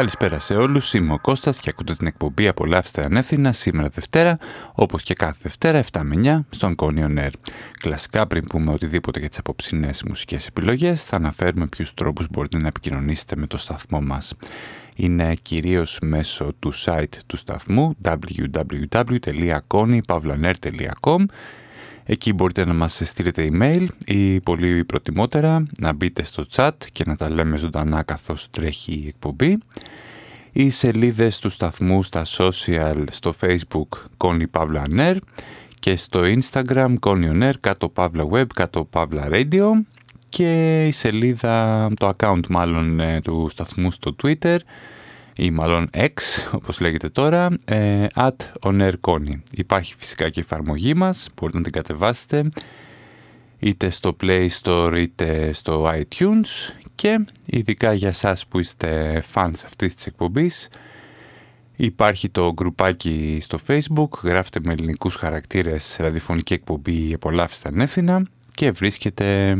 Καλησπέρα σε όλους, είμαι ο Κώστας και ακούτε την εκπομπή «Απολαύστε ανεύθυνα» σήμερα Δευτέρα, όπως και κάθε Δευτέρα 7 με 9 στον Κόνιο Air. Κλασικά πριν πούμε οτιδήποτε για τις απόψινές μουσικές επιλογές, θα αναφέρουμε ποιους τρόπους μπορείτε να επικοινωνήσετε με το σταθμό μας. Είναι κυρίως μέσω του site του σταθμού www.konypavlaner.com Εκεί μπορείτε να μας στείλετε email ή πολύ προτιμότερα να μπείτε στο chat και να τα λέμε ζωντανά καθώς τρέχει η εκπομπή. Οι σελίδες του σταθμού στα social, στο facebook Connie Pavla Aner και στο instagram Connie Air, κάτω Pavla Web, κάτω Pavla Radio και η σελίδα, το account μάλλον ε, του σταθμού στο twitter ή μάλλον X, όπως λέγεται τώρα, ε, at onerconi. Υπάρχει φυσικά και η εφαρμογή μας, μπορείτε να την κατεβάσετε είτε στο Play Store είτε στο iTunes και ειδικά για σας που είστε fans αυτής της εκπομπής υπάρχει το γκρουπάκι στο Facebook, γράφετε με ελληνικούς χαρακτήρες ραδιοφωνική εκπομπή «Επολαύστε ανεύθυνα» και βρίσκεται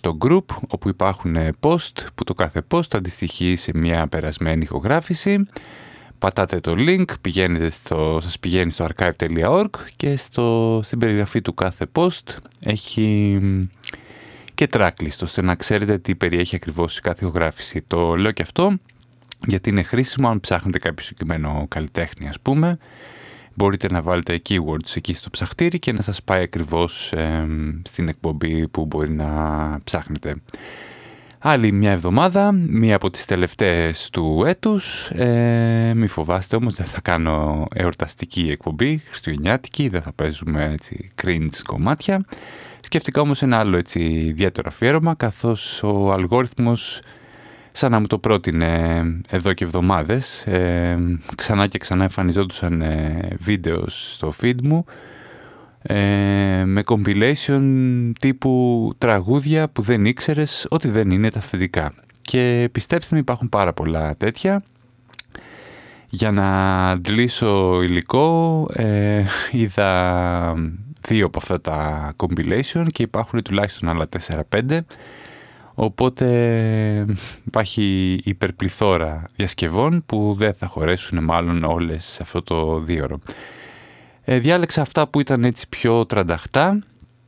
το group όπου υπάρχουν post που το κάθε post αντιστοιχεί σε μια περασμένη ηχογράφηση πατάτε το link, πηγαίνετε στο, σας πηγαίνει στο archive.org και στο, στην περιγραφή του κάθε post έχει και tracklist ώστε να ξέρετε τι περιέχει ακριβώς η κάθε ηχογράφηση. Το λέω και αυτό γιατί είναι χρήσιμο αν ψάχνετε κάποιο συγκεκριμένο καλλιτέχνη ας πούμε μπορείτε να βάλετε keywords εκεί στο ψαχτήρι και να σας πάει ακριβώς στην εκπομπή που μπορεί να ψάχνετε. Άλλη μια εβδομάδα, μία από τις τελευταίες του έτους. Ε, μη φοβάστε όμως, δεν θα κάνω εορταστική εκπομπή, χριστουγεννιάτικη, δεν θα παίζουμε έτσι cringe κομμάτια. Σκέφτηκα όμως ένα άλλο έτσι ιδιαίτερο αφιέρωμα, καθώς ο αλγόριθμος σαν να μου το πρότεινε εδώ και εβδομάδες. Ε, ξανά και ξανά εμφανιζόντουσαν ε, βίντεος στο feed μου ε, με compilation τύπου τραγούδια που δεν ήξερες ότι δεν είναι τα θετικά. Και πιστέψτε με υπάρχουν πάρα πολλά τέτοια. Για να αντλήσω υλικό ε, είδα δύο από αυτά τα compilation και υπάρχουν τουλάχιστον άλλα 4-5 Οπότε υπάρχει υπερπληθώρα διασκευών που δεν θα χωρέσουν μάλλον όλες σε αυτό το δίωρο. Ε, διάλεξα αυτά που ήταν έτσι πιο τρανταχτά.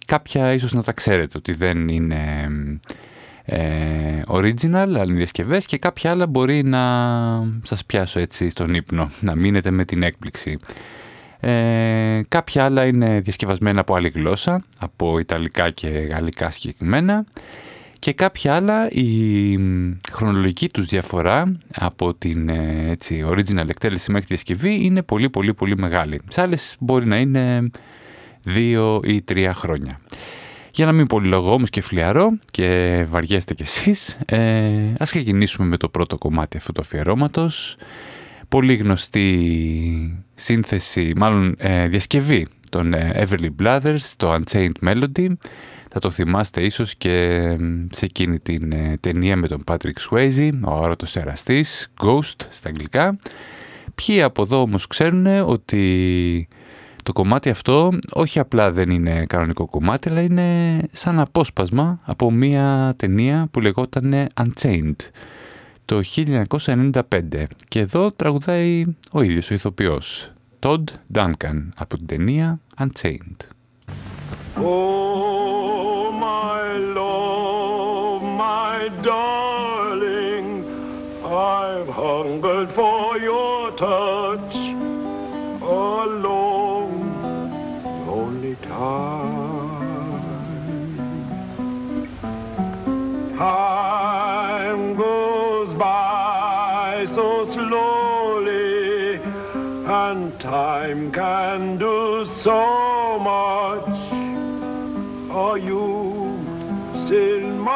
Κάποια ίσως να τα ξέρετε ότι δεν είναι ε, original, αλλά είναι διασκευές και κάποια άλλα μπορεί να σας πιάσω έτσι στον ύπνο, να μείνετε με την έκπληξη. Ε, κάποια άλλα είναι διασκευασμένα από άλλη γλώσσα, από Ιταλικά και Γαλλικά συγκεκριμένα και κάποια άλλα η χρονολογική τους διαφορά από την ε, έτσι, original εκτέλεση μέχρι τη διασκευή είναι πολύ πολύ πολύ μεγάλη. Σε άλλες μπορεί να είναι δύο ή τρία χρόνια. Για να μην πολυλογώ όμως και φλιαρώ και βαριέστε κι εσείς, ε, ας ξεκινήσουμε με το πρώτο κομμάτι αυτού του αφιερώματος. Πολύ γνωστή σύνθεση, μάλλον ε, διασκευή των ε, Everly Brothers, το Unchained Melody, θα το θυμάστε ίσως και σε εκείνη την ε, ταινία με τον Patrick Swayze, ο αόρατος εραστής, Ghost στα αγγλικά. Ποιοι από εδώ όμως ξέρουν ότι το κομμάτι αυτό όχι απλά δεν είναι κανονικό κομμάτι, αλλά είναι σαν απόσπασμα από μια ταινία που λεγόταν Unchained το 1995 και εδώ τραγουδάει ο ίδιος ο ηθοποιός Todd Duncan από την ταινία Unchained. Darling, I've hungered for your touch a long, lonely time. Time goes by so slowly, and time can do so much. Are you is in mine.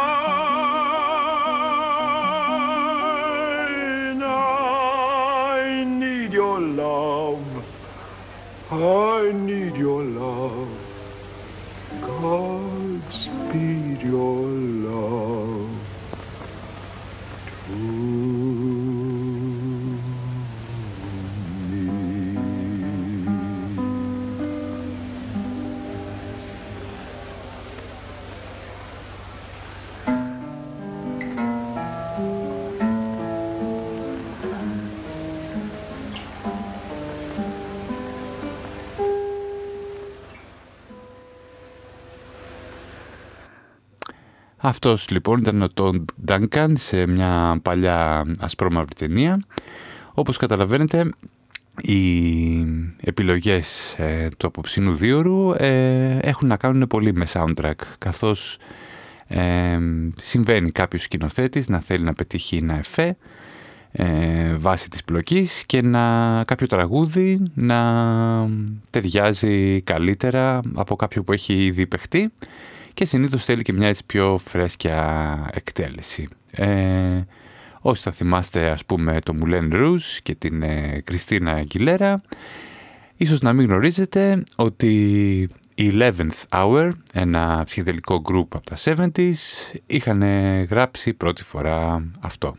I need your love. I need. Αυτός λοιπόν ήταν ο Τόν Ντάνκαν σε μια παλιά ασπρόμαυρη ταινία. Όπως καταλαβαίνετε, οι επιλογές ε, του απόψινου δίωρου ε, έχουν να κάνουν πολύ με soundtrack, καθώς ε, συμβαίνει κάποιος σκηνοθέτης να θέλει να πετύχει ένα εφέ ε, βάσει της πλοκής και να, κάποιο τραγούδι να ταιριάζει καλύτερα από κάποιο που έχει ήδη παιχτεί και συνήθως θέλει και μια έτσι πιο φρέσκια εκτέλεση. Ε, όσοι θα θυμάστε ας πούμε το Moulin Rouge και την ε, Κριστίνα Αγγιλέρα, ίσως να μην γνωρίζετε ότι η 11th Hour, ένα ψυχεδελικό group από τα 70s, είχαν γράψει πρώτη φορά αυτό.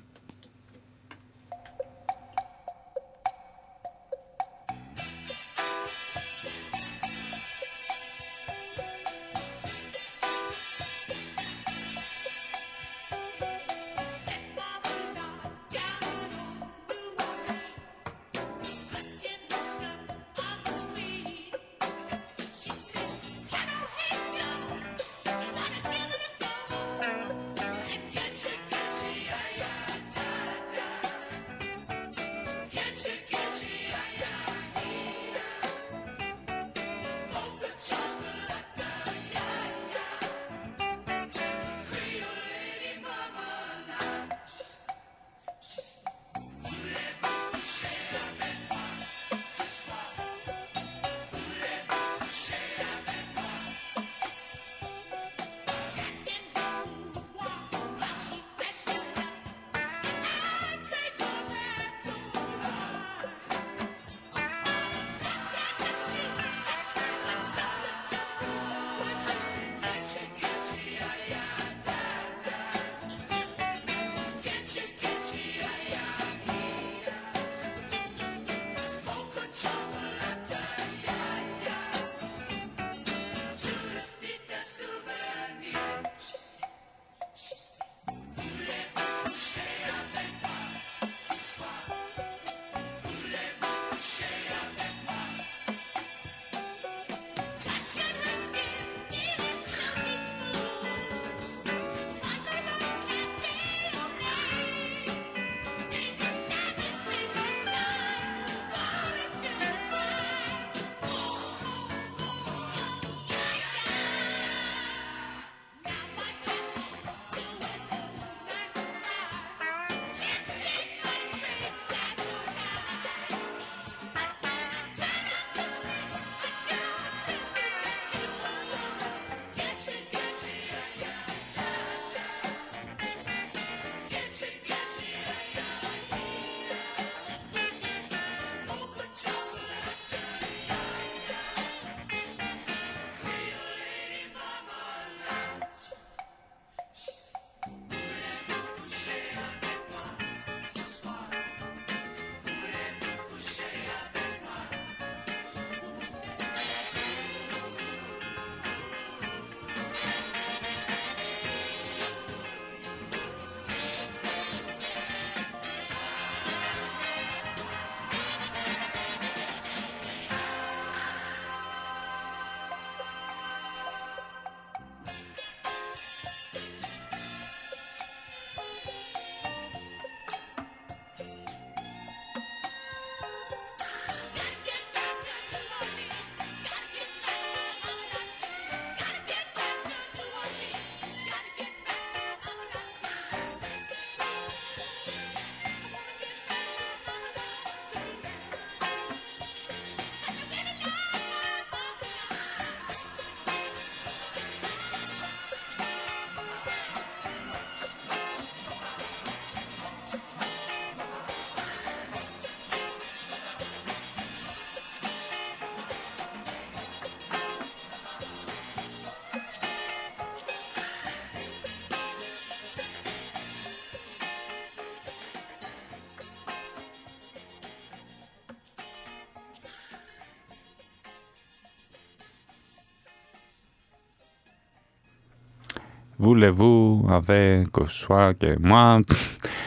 Βουλεβού, αβέ, κοσουά και μα.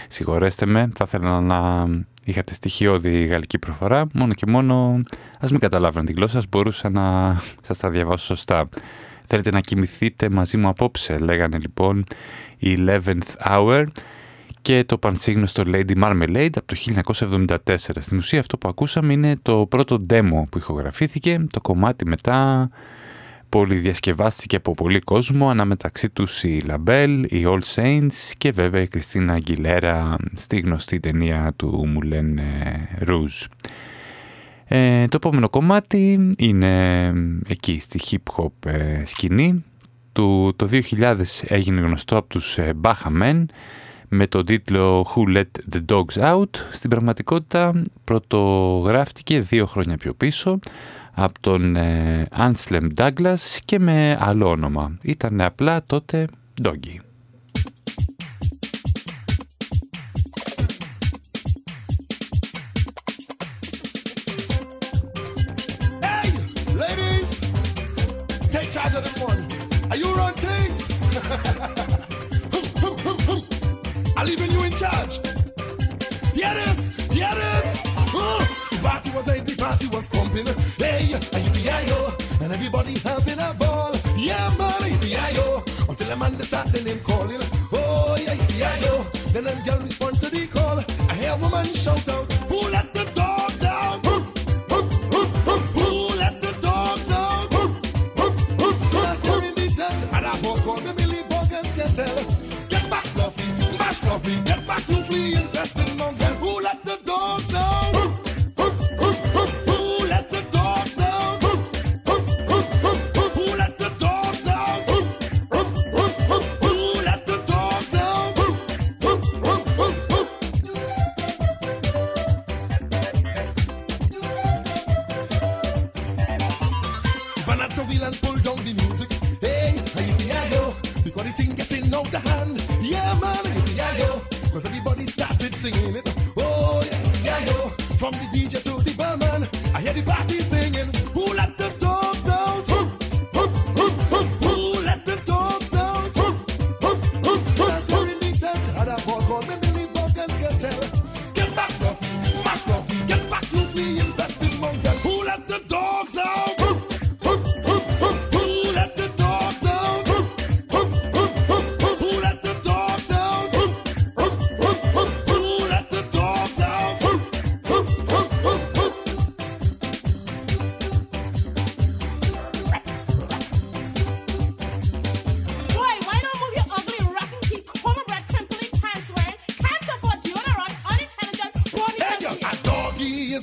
Συγχωρέστε με, θα ήθελα να είχατε στοιχειώδη γαλλική προφορά. Μόνο και μόνο, ας μην καταλάβαινε την γλώσσα, μπορούσα να σας τα διαβάσω σωστά. Θέλετε να κοιμηθείτε μαζί μου απόψε, λέγανε λοιπόν η 11th Hour και το πανσύγνωστο Lady Marmalade από το 1974. Στην ουσία αυτό που ακούσαμε είναι το πρώτο demo που ηχογραφήθηκε, το κομμάτι μετά πολυδιασκευάστηκε από πολύ κόσμο, ανάμεταξύ τους η Labelle, η All Saints και βέβαια η Κριστίνα Αγκιλέρα στη γνωστή ταινία του Moulin Rouge. Ε, το επόμενο κομμάτι είναι εκεί στη hip hop ε, σκηνή. Το, το 2000 έγινε γνωστό από τους ε, Baha με τον τίτλο Who Let the Dogs Out. Στην πραγματικότητα πρωτογράφτηκε δύο χρόνια πιο πίσω από τον Άνσλεμ Ντάγκλας και με άλλο όνομα. Ήταν απλά τότε Doggy. party was late, the party was pumping. Hey, yippee-yi-yo, and everybody having a ball. Yeah, man, yippee-yi-yo, until the man start the name calling. Oh, yeah, yippee-yi-yo, then them girl respond to the call. I hear a woman shout out,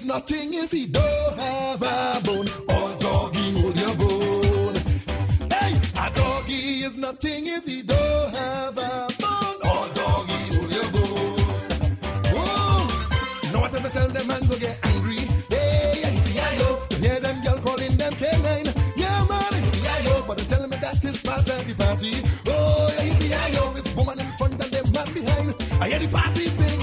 is nothing if he don't have a bone. All doggy hold your bone. Hey, a doggy is nothing if he don't have a bone. All doggy hold your bone. Whoa, no whatever sell them man go get angry. Hey, yippee-yi-yo, hear them girl calling them canine. Yeah, man, yippee-yi-yo, but they tell me that is part of the party. Oh, yippee-yi-yo, it's woman in front and them man behind. I hear the party singing.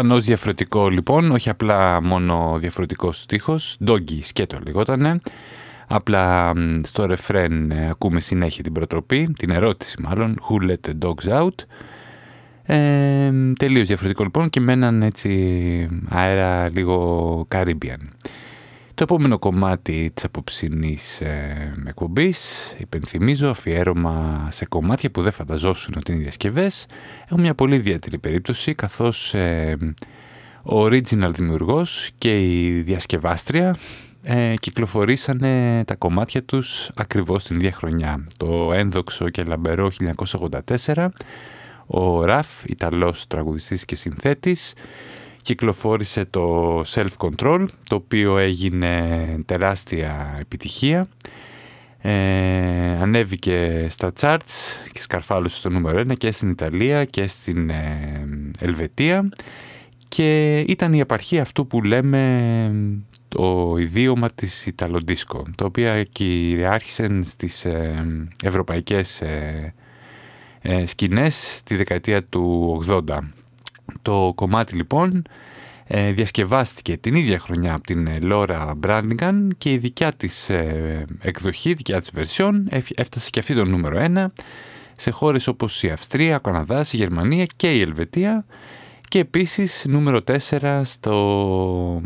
Εμφανώς διαφορετικό λοιπόν, όχι απλά μόνο διαφορετικός στίχος, Doggy σκέτο λεγότανε. Απλά μ, στο ρεφρέν ε, ακούμε συνέχεια την προτροπή, την ερώτηση μάλλον, Who let the dogs out. Ε, τελείως διαφορετικό λοιπόν και με έναν έτσι αέρα λίγο Caribbean. Το επόμενο κομμάτι της απόψινής ε, εκπομπής, υπενθυμίζω, αφιέρωμα σε κομμάτια που δεν φανταζόσουν ότι είναι διασκευές. Έχω μια πολύ ιδιαίτερη περίπτωση, καθώς ε, ο original δημιουργός και η διασκευάστρια ε, κυκλοφορήσανε τα κομμάτια τους ακριβώς την ίδια χρονιά. Το ένδοξο και λαμπερό 1984, ο Ραφ, Ιταλός τραγουδιστής και συνθέτης, κυκλοφόρησε το Self Control, το οποίο έγινε τεράστια επιτυχία. Ε, ανέβηκε στα charts και σκαρφάλωσε στο νούμερο 1 και στην Ιταλία και στην ε, Ελβετία και ήταν η επαρχή αυτού που λέμε το ιδίωμα της Ιταλοντίσκο, το οποίο κυριάρχησε στις ε, ευρωπαϊκές ε, ε, σκηνές τη δεκαετία του 80. Το κομμάτι λοιπόν ε, διασκευάστηκε την ίδια χρονιά από την Λόρα Μπράντιγκαν και η δικιά της ε, εκδοχή, η δικιά της βερσιόν έφτασε και αυτή το νούμερο 1 σε χώρες όπως η Αυστρία, ο Καναδάς, η Γερμανία και η Ελβετία και επίσης νούμερο 4 στο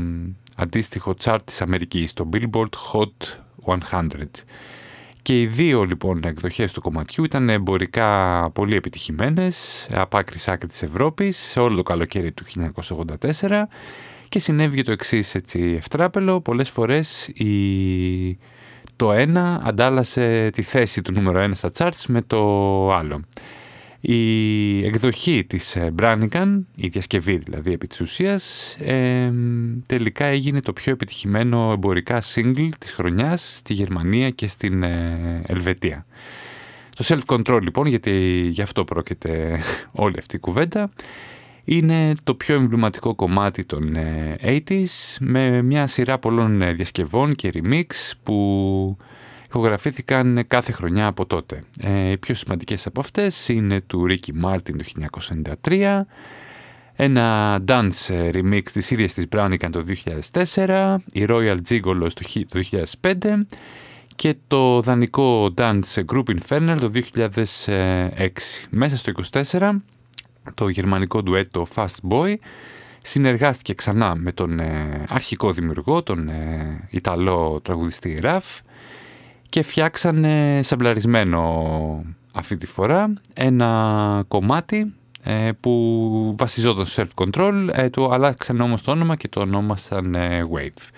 αντίστοιχο chart της Αμερικής, το Billboard Hot 100. Και οι δύο λοιπόν εκδοχές του κομματιού ήταν εμπορικά πολύ επιτυχημένες από άκρη άκρη της Ευρώπης σε όλο το καλοκαίρι του 1984 και συνέβη το εξής έτσι ευτράπελο. Πολλές φορές η... το ένα αντάλλασε τη θέση του νούμερο 1 στα charts με το άλλο. Η εκδοχή της Μπράνικαν, η διασκευή δηλαδή επί της ουσίας, ε, τελικά έγινε το πιο επιτυχημένο εμπορικά single της χρονιάς στη Γερμανία και στην ε, Ελβετία. Το self-control λοιπόν, γιατί γι' αυτό πρόκειται όλη αυτή η κουβέντα, είναι το πιο εμβληματικό κομμάτι των 80s ε, με μια σειρά πολλών διασκευών και remix που ηχογραφήθηκαν κάθε χρονιά από τότε. Ε, οι πιο σημαντικές από αυτές είναι του Ricky Martin το 1993, ένα dance remix της ίδιας της Brownican το 2004, η Royal Gigolo το 2005 και το δανεικό dance group Infernal το 2006. Μέσα στο 24 το γερμανικό ντουέτο Fast Boy συνεργάστηκε ξανά με τον ε, αρχικό δημιουργό, τον ε, Ιταλό τραγουδιστή Ραφ και φτιάξανε σαμπλαρισμένο αυτή τη φορά ένα κομμάτι ε, που βασιζόταν στο self-control, ε, του αλλάξαν όμως το όνομα και το ονόμασαν ε, Wave.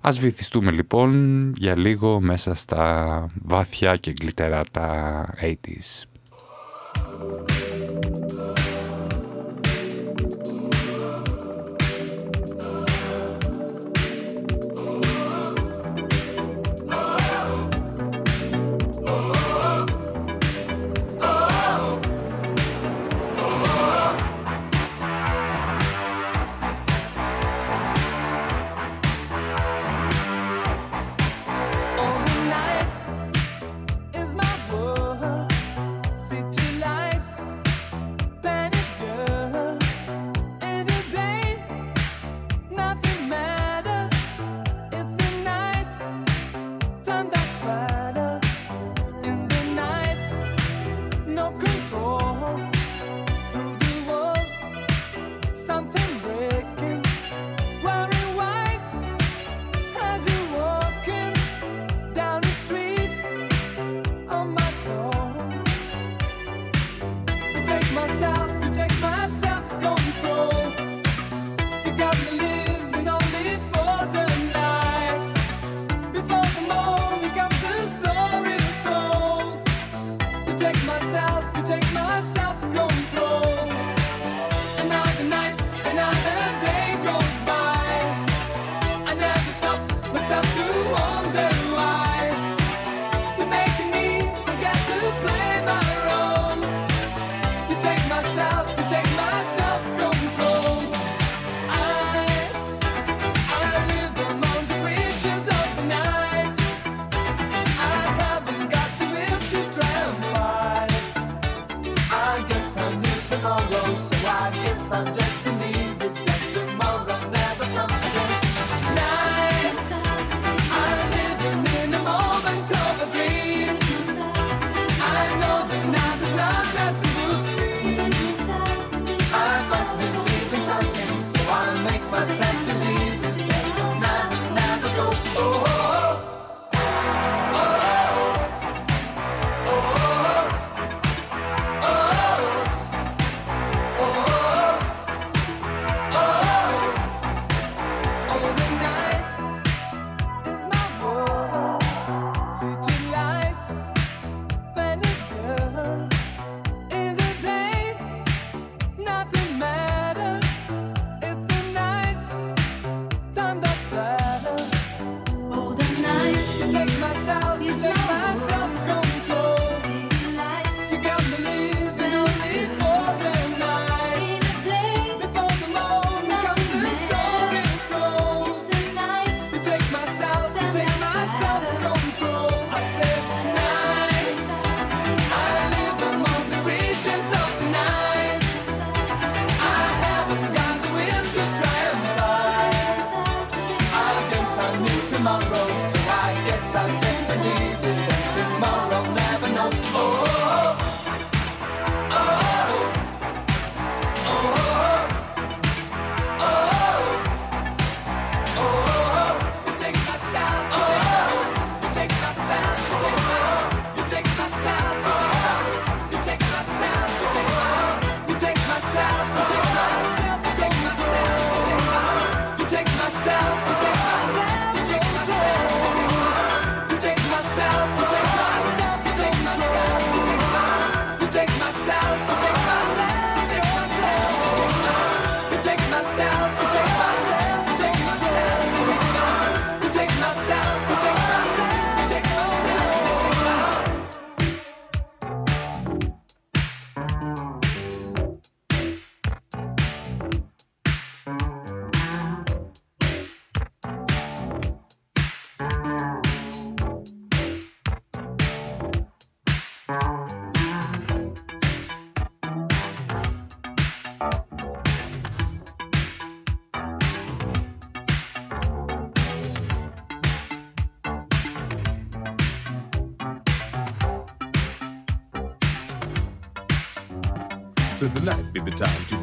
Ας βυθιστούμε λοιπόν για λίγο μέσα στα βάθια και γλυτερά τα 80s.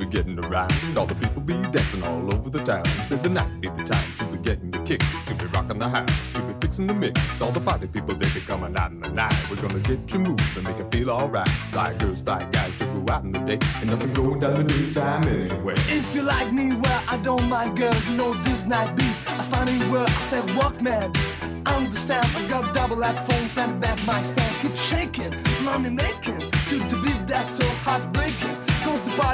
Getting around. All the people be dancing all over the town. He said the night be the time to be getting the kicks, to be rocking the house, to be fixing the mix. All the party people they be coming out in the night. We're gonna get you moving, make you feel alright. Fly girls, fly guys to go out in the day, and nothing going down the daytime anyway. If you like me, well, I don't mind, girl. You know this night beat. I find it where I said, walk, man. Understand, I got double headphones and back my stand. Keep shaking, money making. To the beat that's so heartbreaking.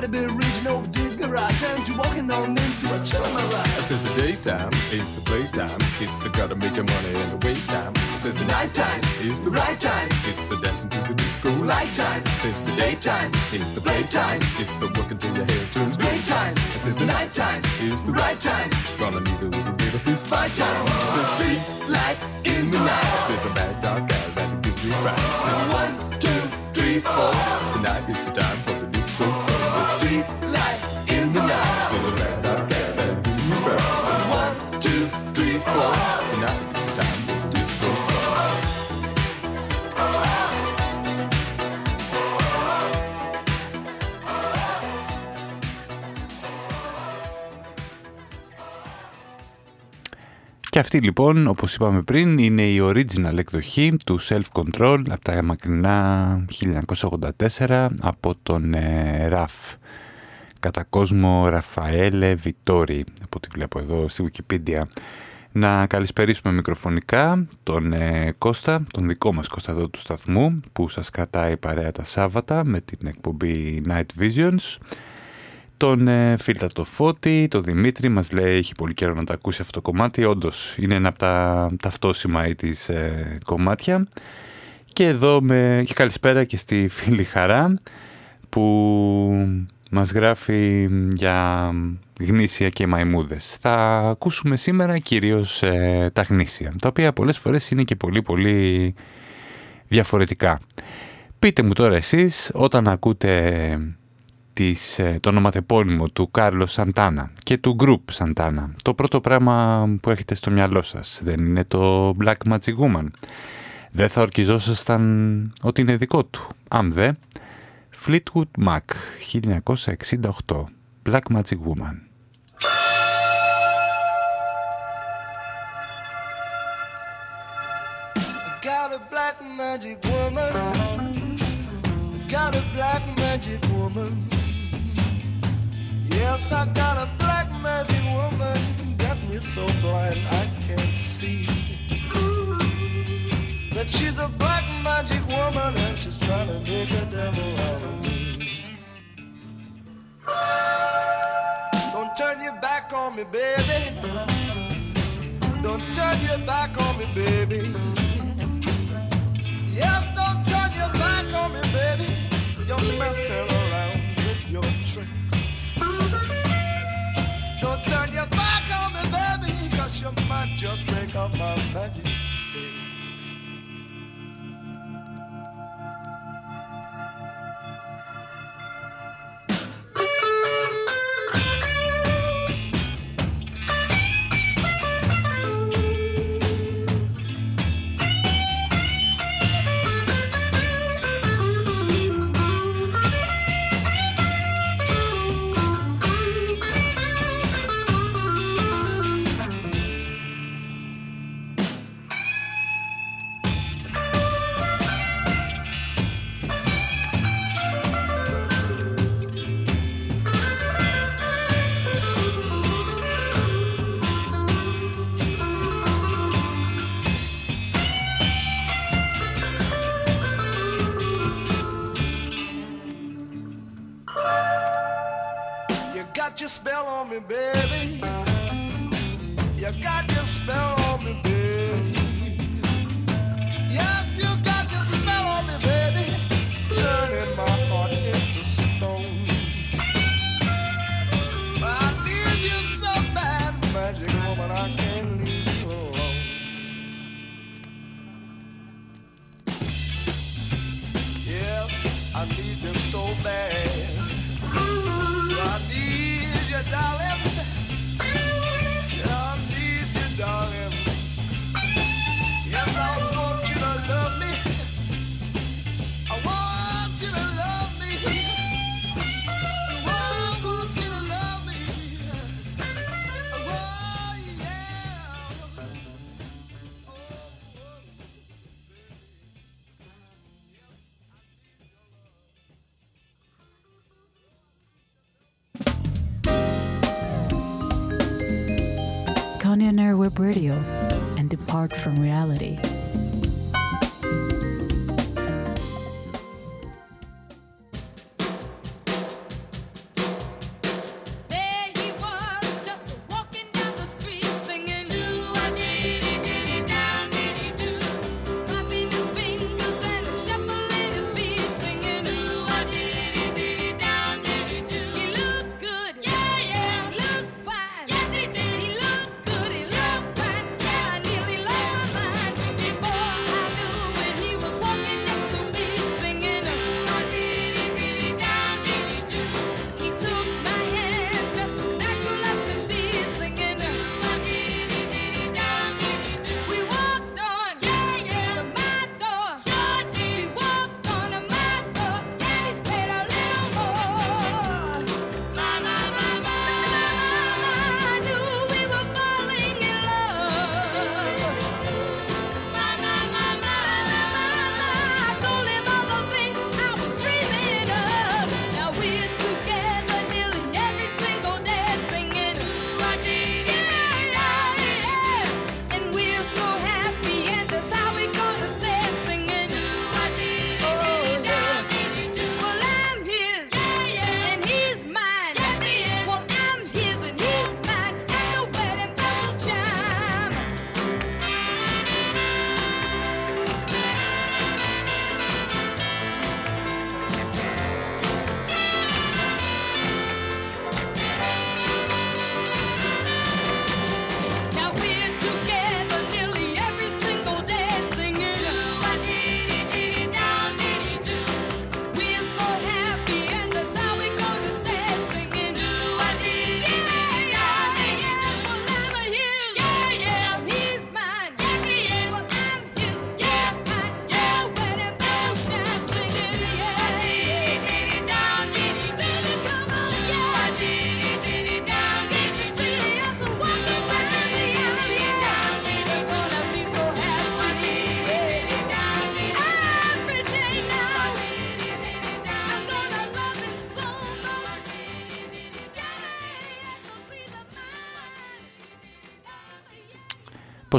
The be reaching over the garage. And you walking on into a chill I ride. said the daytime is the playtime. It's the gotta make your money in the wait time. I said the nighttime is the right time. It's the dancing to the disco light time. Says the daytime is the playtime. It's the work until your hair turns great time. I said the nighttime is the right time. Gonna need a little bit of his fight time. Says street light in the night. There's a bad dog guy that gives you right. Και αυτή λοιπόν, όπως είπαμε πριν, είναι η original εκδοχή του Self Control από τα μακρινά 1984 από τον ε, Ραφ. Κατά κόσμο Ραφαέλε Βιτόρι, από ό,τι βλέπω εδώ στη Wikipedia. Να καλησπερίσουμε μικροφωνικά τον ε, Κώστα, τον δικό μας Κώστα εδώ του σταθμού, που σας κρατάει παρέα τα Σάββατα με την εκπομπή Night Visions. Τον ε, φίλτα το Φώτη, το Δημήτρη, μας λέει έχει πολύ καιρό να τα ακούσει αυτό το κομμάτι. Όντως είναι ένα από τα ταυτόσημα ή της ε, κομμάτια. Και εδώ με... και καλησπέρα και στη φίλη Χαρά που μας γράφει για γνήσια και μαϊμούδες. Θα ακούσουμε σήμερα κυρίως ε, τα γνήσια, τα οποία πολλές φορές είναι και πολύ πολύ διαφορετικά. Πείτε μου τώρα εσείς όταν ακούτε της, ε, το ονοματεπώνυμο του Κάρλος Σαντάνα και του Group Σαντάνα. Το πρώτο πράγμα που έχετε στο μυαλό σας δεν είναι το Black Magic Woman; Δεν θα ορκιζόσασταν ότι είναι δικό του. Αν δε, Fleetwood Mac 1968 Black Magic Woman. Got a black magic woman. Yes, I got a black magic woman. Got me so blind I can't see. That she's a black magic woman and she's trying to make a devil out of me. Don't turn your back on me, baby. Don't turn your back on me, baby. Yes, don't turn your back on me, baby. You're messing around with your tricks. Don't turn your back on me, baby, cause you might just break up my magic spell on me, baby. You got your spell on me, baby.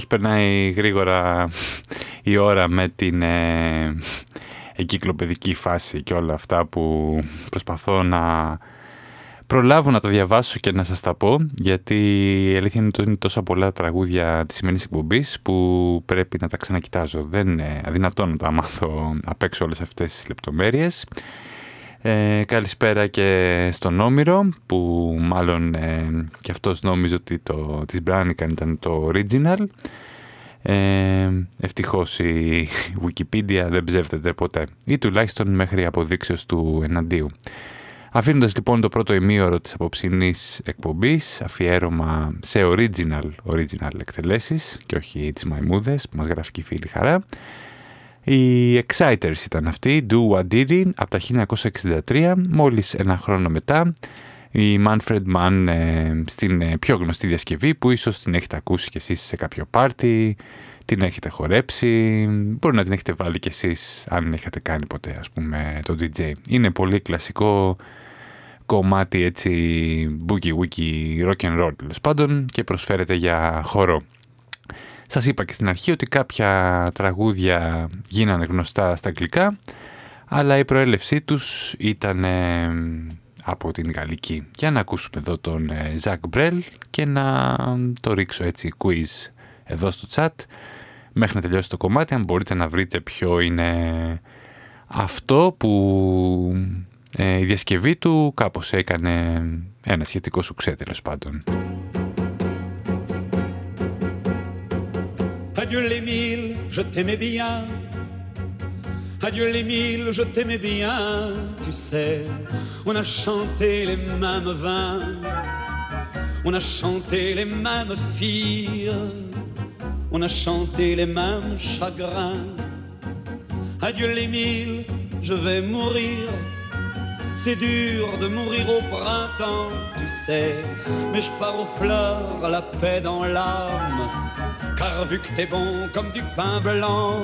Πώς περνάει γρήγορα η ώρα με την ε, εγκυκλοπαιδική φάση και όλα αυτά που προσπαθώ να προλάβω να τα διαβάσω και να σας τα πω γιατί η αλήθεια είναι ότι είναι τόσα πολλά τραγούδια της σημερινής εκπομπής που πρέπει να τα ξανακοιτάζω. Δεν είναι αδυνατό να τα μάθω απ' έξω όλες αυτές τις λεπτομέρειες. Ε, καλησπέρα και στον Όμηρο που μάλλον ε, και αυτός νόμιζε ότι το της Μπράνικαν ήταν το original. Ε, ευτυχώς η Wikipedia δεν ψεύδεται ποτέ ή τουλάχιστον μέχρι αποδείξεως του εναντίου. Αφήνοντας λοιπόν το πρώτο ημίωρο της απόψινής εκπομπής αφιέρωμα σε original, original εκτελέσεις και όχι τις μαϊμούδες που μας γράφει και η φίλη χαρά οι Exciters ήταν αυτοί, Do What Did It, από τα 1963, μόλις ένα χρόνο μετά. Η Manfred Mann ε, στην ε, πιο γνωστή διασκευή που ίσως την έχετε ακούσει κι εσείς σε κάποιο πάρτι, την έχετε χορέψει, μπορεί να την έχετε βάλει κι εσείς αν έχετε κάνει ποτέ ας πούμε το DJ. Είναι πολύ κλασικό κομμάτι έτσι boogie woogie rock and roll τέλος πάντων και προσφέρεται για χορό. Σας είπα και στην αρχή ότι κάποια τραγούδια γίνανε γνωστά στα αγγλικά, αλλά η προέλευσή τους ήταν ε, από την γαλλική. Για να ακούσουμε εδώ τον Ζακ Μπρέλ και να το ρίξω έτσι quiz εδώ στο chat. Μέχρι να τελειώσει το κομμάτι, αν μπορείτε να βρείτε ποιο είναι αυτό που ε, η διασκευή του κάπως έκανε ένα σχετικό σουξέ τέλος πάντων. Adieu les mille, je t'aimais bien. Adieu les mille, je t'aimais bien. Tu sais, on a chanté les mêmes vins. On a chanté les mêmes filles. On a chanté les mêmes chagrins. Adieu les mille, je vais mourir. C'est dur de mourir au printemps, tu sais. Mais je pars aux fleurs, la paix dans l'âme. Car vu que t'es bon comme du pain blanc,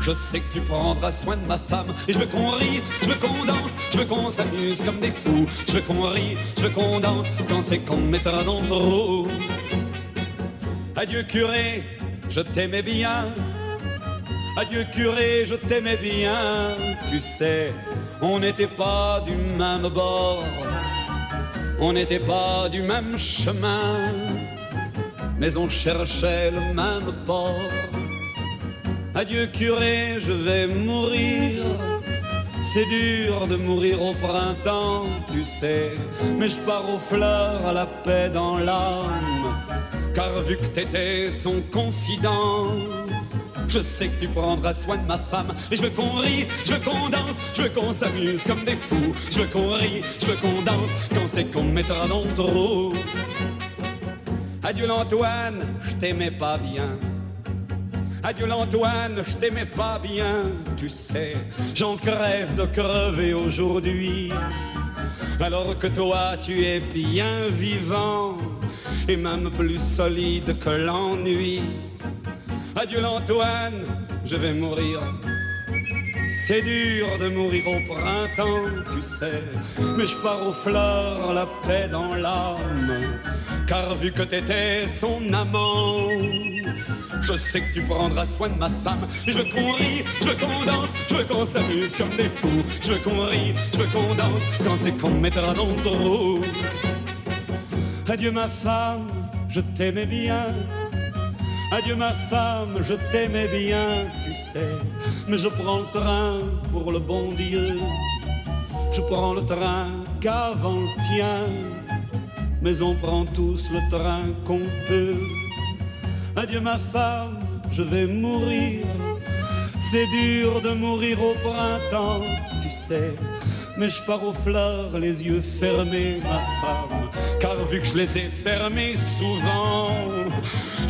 je sais que tu prendras soin de ma femme. Et je veux qu'on rie, je veux qu'on danse, je veux qu'on s'amuse comme des fous. Je veux qu'on rie, je veux qu'on danse quand c'est qu'on me mettra dans le. Adieu curé, je t'aimais bien. Adieu curé, je t'aimais bien. Tu sais, on n'était pas du même bord. On n'était pas du même chemin. Mais on cherchait le même port. Adieu curé, je vais mourir. C'est dur de mourir au printemps, tu sais, mais je pars aux fleurs à la paix dans l'âme. Car vu que t'étais son confident, je sais que tu prendras soin de ma femme. Et je veux qu'on rie, je veux qu'on danse, je veux qu'on s'amuse comme des fous. Je veux qu'on rie, je veux qu'on danse, quand c'est qu'on me mettra dans le trou. Adieu l'Antoine, je t'aimais pas bien. Adieu l'Antoine, je t'aimais pas bien, tu sais, j'en crève de crever aujourd'hui. Alors que toi, tu es bien vivant et même plus solide que l'ennui. Adieu l'Antoine, je vais mourir. C'est dur de mourir au printemps, tu sais, mais je pars aux fleurs, la paix dans l'âme. Car vu que t'étais son amant, je sais que tu prendras soin de ma femme. Je veux qu'on rie, je veux qu'on danse, je veux qu'on s'amuse comme des fous. Je veux qu'on rie, je veux qu'on danse, quand c'est qu'on me mettra dans trou. Adieu ma femme, je t'aimais bien. Adieu ma femme, je t'aimais bien, tu sais. Mais je prends le train pour le bon Dieu. Je prends le train qu'avant le tien. Mais on prend tous le train qu'on peut. Adieu ma femme, je vais mourir. C'est dur de mourir au printemps, tu sais. Mais je pars aux fleurs, les yeux fermés, ma femme. Car vu que je les ai fermés souvent,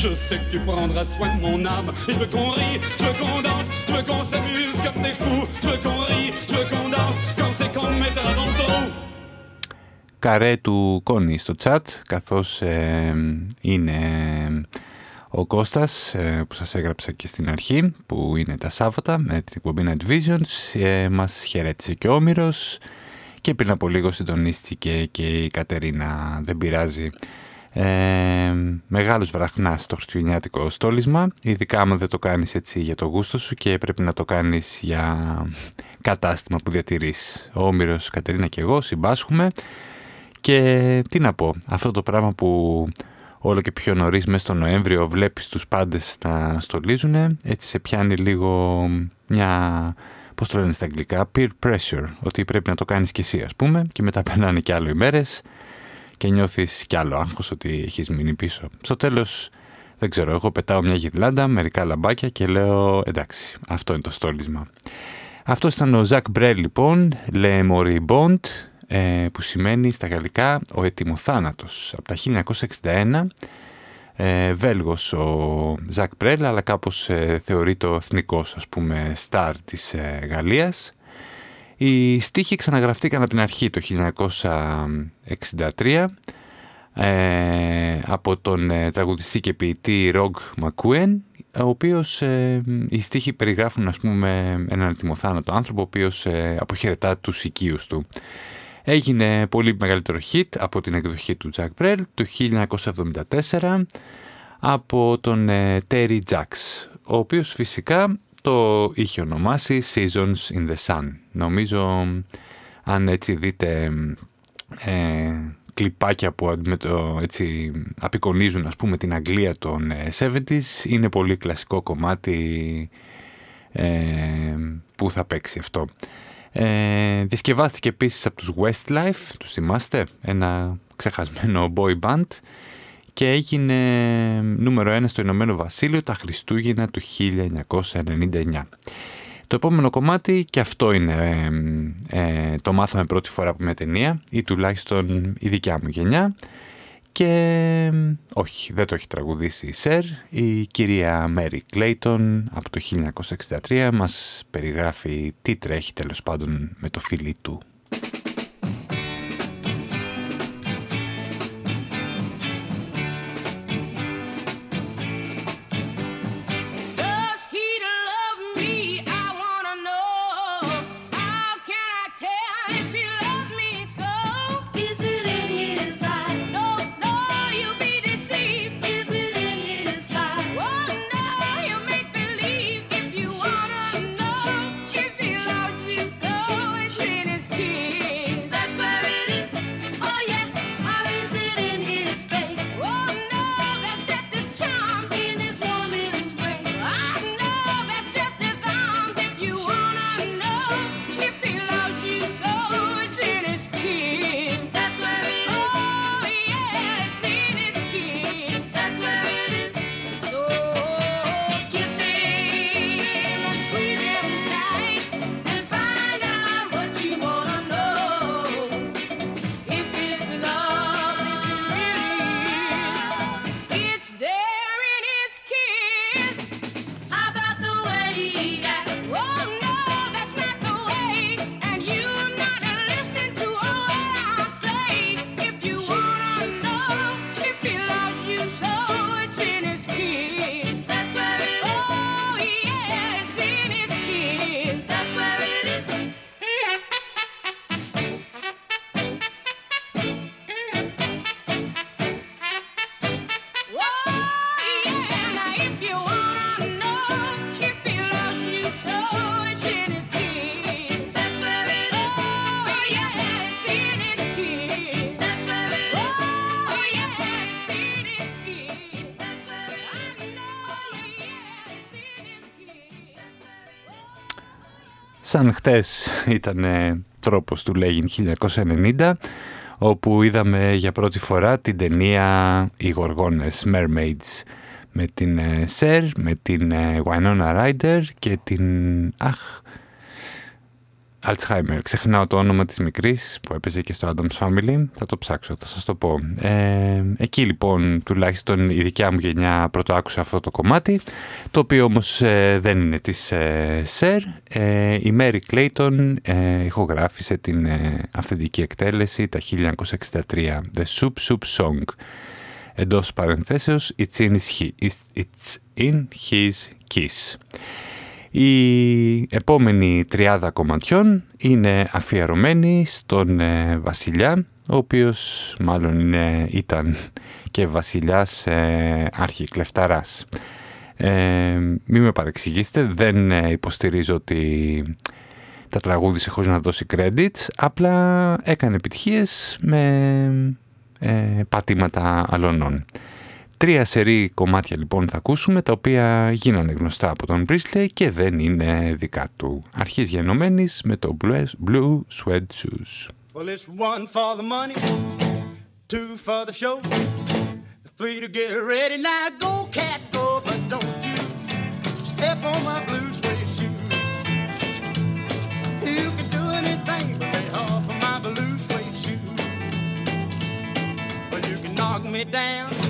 je sais que tu prendras soin de mon âme. Et je veux qu'on rie, je veux qu'on danse, je veux qu'on s'amuse comme des fous. Je veux qu'on rie, je veux qu'on danse, quand c'est qu'on me mettra dans le trou. Καρέ του Κόνη στο chat, καθώς ε, είναι ο Κώστας ε, που σας έγραψα και στην αρχή, που είναι τα Σάββατα με την εκπομπή Night Visions, ε, μας χαιρέτησε και ο Όμηρος και πριν από λίγο συντονίστηκε και η Κατερίνα, δεν πειράζει. Ε, μεγάλος βραχνάς στο χριστουγεννιάτικο στόλισμα, ειδικά άμα δεν το κάνεις έτσι για το γούστο σου και πρέπει να το κάνεις για κατάστημα που διατηρείς. Ο Όμηρος, Κατερίνα και εγώ συμπάσχουμε. Και τι να πω, αυτό το πράγμα που όλο και πιο νωρίς μέσα στο Νοέμβριο βλέπεις τους πάντες να στολίζουν, έτσι σε πιάνει λίγο μια, πώς το λένε στα αγγλικά, peer pressure, ότι πρέπει να το κάνεις κι εσύ ας πούμε και μετά περνάνε κι άλλο ημέρες και νιώθεις κι άλλο άγχος ότι έχεις μείνει πίσω. Στο τέλος, δεν ξέρω, εγώ πετάω μια γυρλάντα, μερικά λαμπάκια και λέω εντάξει, αυτό είναι το στόλισμα. Αυτό ήταν ο Ζακ Μπρέλ λοιπόν, Le Moribond, ε, που σημαίνει στα γαλλικά ο ετοιμοθάνατος. Από τα 1961, ε, Βέλγος ο Ζακ Μπρέλ, αλλά κάπως ε, θεωρείται ο εθνικός ας πούμε στάρ της ε, Γαλλίας. Οι στίχοι ξαναγραφτήκαν από την αρχή το 1963 ε, από τον ε, τραγουδιστή και ποιητή Ρογ Μακούεν ο οποίος ε, οι στίχοι περιγράφουν ας πούμε έναν ετοιμοθάνατο άνθρωπο ο οποίος ε, αποχαιρετά τους οικείους του. Έγινε πολύ μεγαλύτερο hit από την εκδοχή του Jack Brel το 1974 από τον ε, Terry Jacks, ο οποίος φυσικά το είχε ονομάσει Seasons in the Sun. Νομίζω αν έτσι δείτε ε, κλιπάκια που αντιμετω, έτσι, απεικονίζουν ας πούμε την Αγγλία των ε, 70s είναι πολύ κλασικό κομμάτι ε, που θα παίξει αυτό. Ε, διασκευάστηκε επίσης από τους Westlife, τους θυμάστε, ένα ξεχασμένο boy band και έγινε νούμερο ένα στο Ηνωμένο Βασίλειο τα Χριστούγεννα του 1999. Το επόμενο κομμάτι και αυτό είναι, ε, το μάθαμε πρώτη φορά από μια ταινία ή τουλάχιστον η δικιά μου γενιά και όχι, δεν το έχει τραγουδήσει η Σερ. Η κυρία Μέρι Κλέιτον από το 1963 μας περιγράφει τι τρέχει τέλος πάντων με το φίλι του. Σαν χτες ήταν τρόπος του Λέγιν 1990, όπου είδαμε για πρώτη φορά την ταινία «Οι Γοργόνες Mermaids» με την ε, Σερ, με την ε, Winona Ryder και την... Αχ, Alzheimer. Ξεχνάω το όνομα της μικρής που έπαιζε και στο Adams Family. Θα το ψάξω, θα σας το πω. Ε, εκεί λοιπόν τουλάχιστον η δικιά μου γενιά πρώτο άκουσε αυτό το κομμάτι, το οποίο όμως ε, δεν είναι της ε, Σερ. Ε, η Mary Clayton ε, ηχογράφησε την ε, αυθεντική εκτέλεση τα 1963. The Soup Soup Song. Εντός παρενθέσεως, it's in his, it's in his kiss. Η επόμενη τριάδα κομματιών είναι αφιερωμένη στον ε, βασιλιά, ο οποίος μάλλον είναι, ήταν και βασιλιάς ε, αρχικλεφταράς. Ε, μην με παρεξηγήσετε, δεν ε, υποστηρίζω ότι τα τραγούδισε χωρίς να δώσει credits, απλά έκανε επιτυχίες με ε, πατήματα αλωνών. Τρία σερή κομμάτια λοιπόν θα ακούσουμε, τα οποία γίνανε γνωστά από τον Priestley και δεν είναι δικά του. Αρχής γενομένης με το Blue, Blue Sweat Shoes. Well, it's one for the money, two for the show, three to get ready. Now go, cat, go, but don't you step on my blue suede shoes. You can do anything but lay off of my blue suede shoes. Well, you can knock me down, step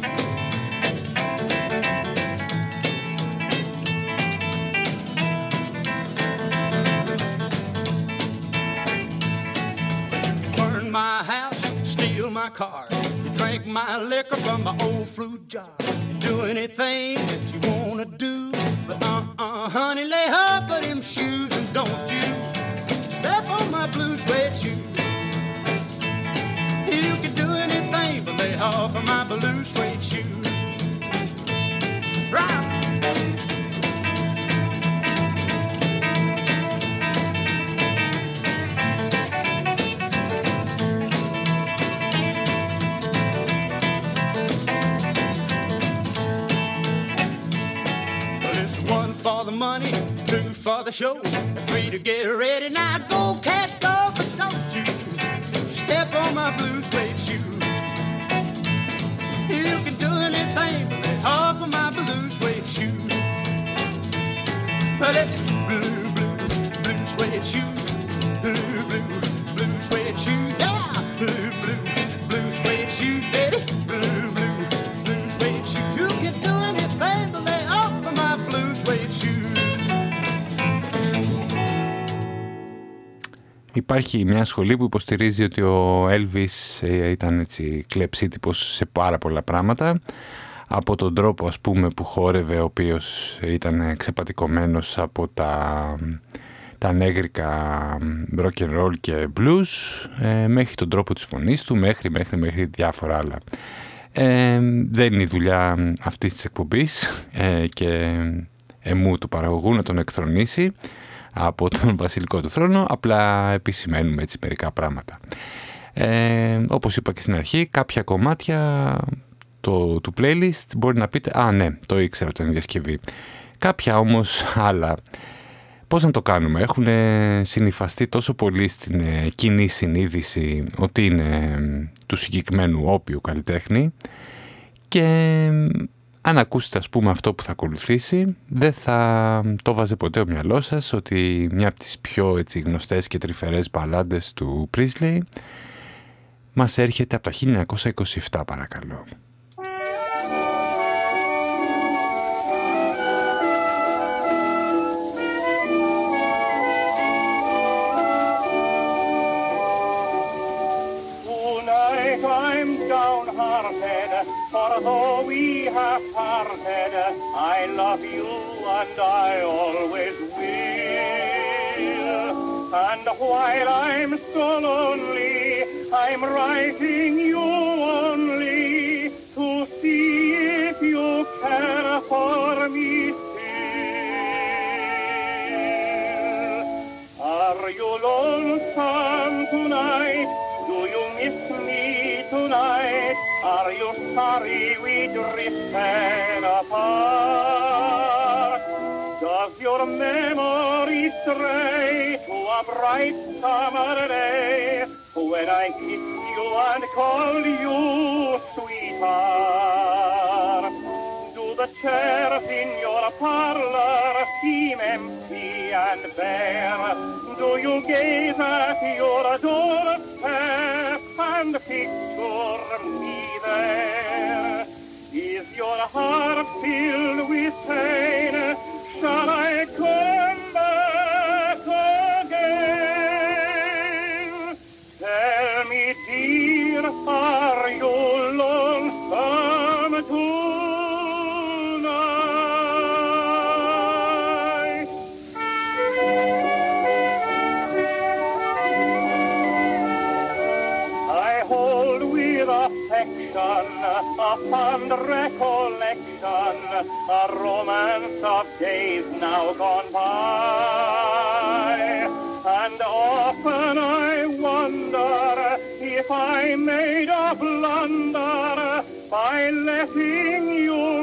My car, drink my liquor from my old fruit jar, do anything that you wanna do. But uh-uh, honey, lay off of them shoes and don't you step on my blue suede shoes. You can do anything but lay off of my blue suede shoes. Right. Money, two for the show, three to get ready. Now go, cat, go, but don't you step on my blue suede shoes. You can do anything but lay off of my blue suede shoes. Well, it's blue, blue, blue suede shoes. Blue, blue, blue suede shoes. Yeah, blue, blue, blue suede shoes, baby. Blue Υπάρχει μια σχολή που υποστηρίζει ότι ο Elvis ε, ήταν έτσι κλεψίτυπος σε πάρα πολλά πράγματα από τον τρόπο ας πούμε που χόρευε ο οποίος ήταν ξεπατικωμένος από τα, τα νέγρικα rock and roll και blues ε, μέχρι τον τρόπο της φωνής του μέχρι, μέχρι, μέχρι διάφορα άλλα. Ε, δεν είναι η δουλειά αυτής της εκπομπής ε, και εμού του παραγωγού να τον εκθρονήσει από τον βασιλικό του θρόνο, απλά επισημαίνουμε έτσι μερικά πράγματα. Ε, όπως είπα και στην αρχή, κάποια κομμάτια το, του playlist μπορεί να πείτε «Α, ναι, το ήξερα ότι ήταν διασκευή». Κάποια όμως άλλα, πώς να το κάνουμε, έχουν συνειφαστεί τόσο πολύ στην ε, κοινή συνείδηση ότι είναι ε, του συγκεκριμένου όποιου καλλιτέχνη και αν ακούσετε ας πούμε αυτό που θα ακολουθήσει δεν θα το βάζε ποτέ ο μυαλό σας ότι μια από τις πιο έτσι, γνωστές και τρυφερές μπαλάντες του Priestley μας έρχεται από τα 1927 παρακαλώ. Tonight For though we have parted, I love you and I always will. And while I'm so lonely, I'm writing you only to see if you care for me still. Are you lonesome tonight? Do you miss me tonight? Are you sorry we drifted apart? Does your memory stray to a bright summer day when I kiss you and call you sweetheart? Do the chairs in your parlor seem empty and bare? Do you gaze at your and picture me there? Is your heart filled with pain? Romance of days now gone by. And often I wonder if I made a blunder by letting you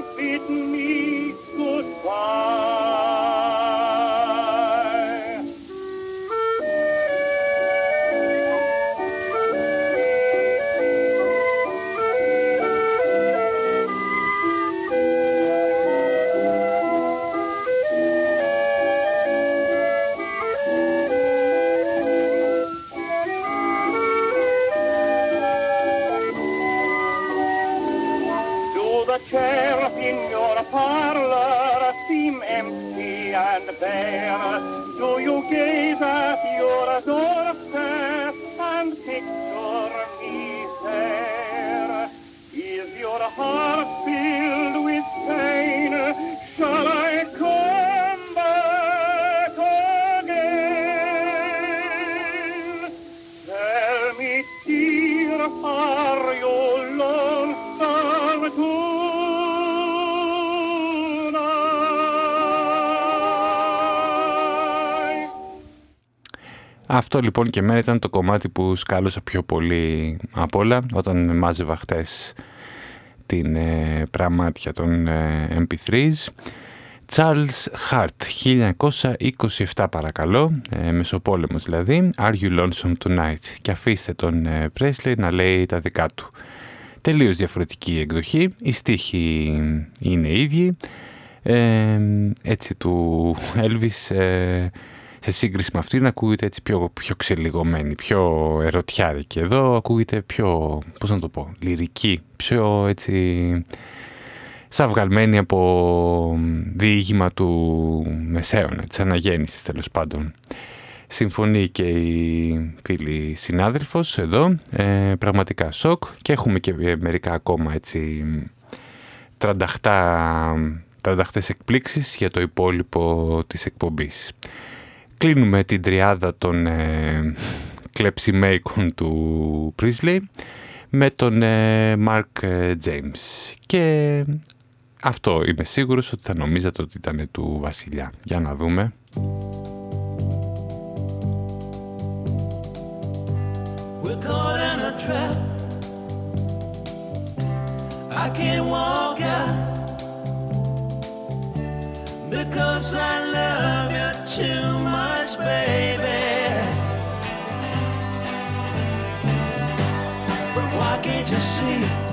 Αυτό λοιπόν και εμένα ήταν το κομμάτι που σκάλωσα πιο πολύ απ' όλα όταν μάζευα χτες την ε, πραμάτια των ε, MP3s. Charles Hart, 1927 παρακαλώ, ε, μεσοπόλεμος δηλαδή, Are You Lonesome Tonight; Και αφήστε τον ε, Presley να λέει τα δικά του. Τελείως διαφορετική εκδοχή, οι στίχοι είναι ίδιοι, ε, έτσι του Elvis ε, σε σύγκριση με αυτήν ακούγεται έτσι πιο, πιο ξελιγωμένη, πιο ερωτιάρικη. Εδώ ακούγεται πιο, πώς να το πω, λυρική, πιο έτσι σαν βγαλμένη από διήγημα του Μεσαίωνα, της αναγέννησης τέλος πάντων. Συμφωνεί και η φίλη συνάδελφος εδώ, ε, πραγματικά σοκ και έχουμε και ε, μερικά ακόμα έτσι τρανταχτά, τρανταχτές εκπλήξεις για το υπόλοιπο της εκπομπής. Κλείνουμε την τριάδα των ε, κλεψιμέικων του Priestley με τον ε, Mark ε, James και αυτό είμαι σίγουρος ότι θα νομίζατε ότι ήταν του Βασιλιά. Για να δούμε. We're caught in a trap. I can't walk out because I love you too much, baby. But why can't you see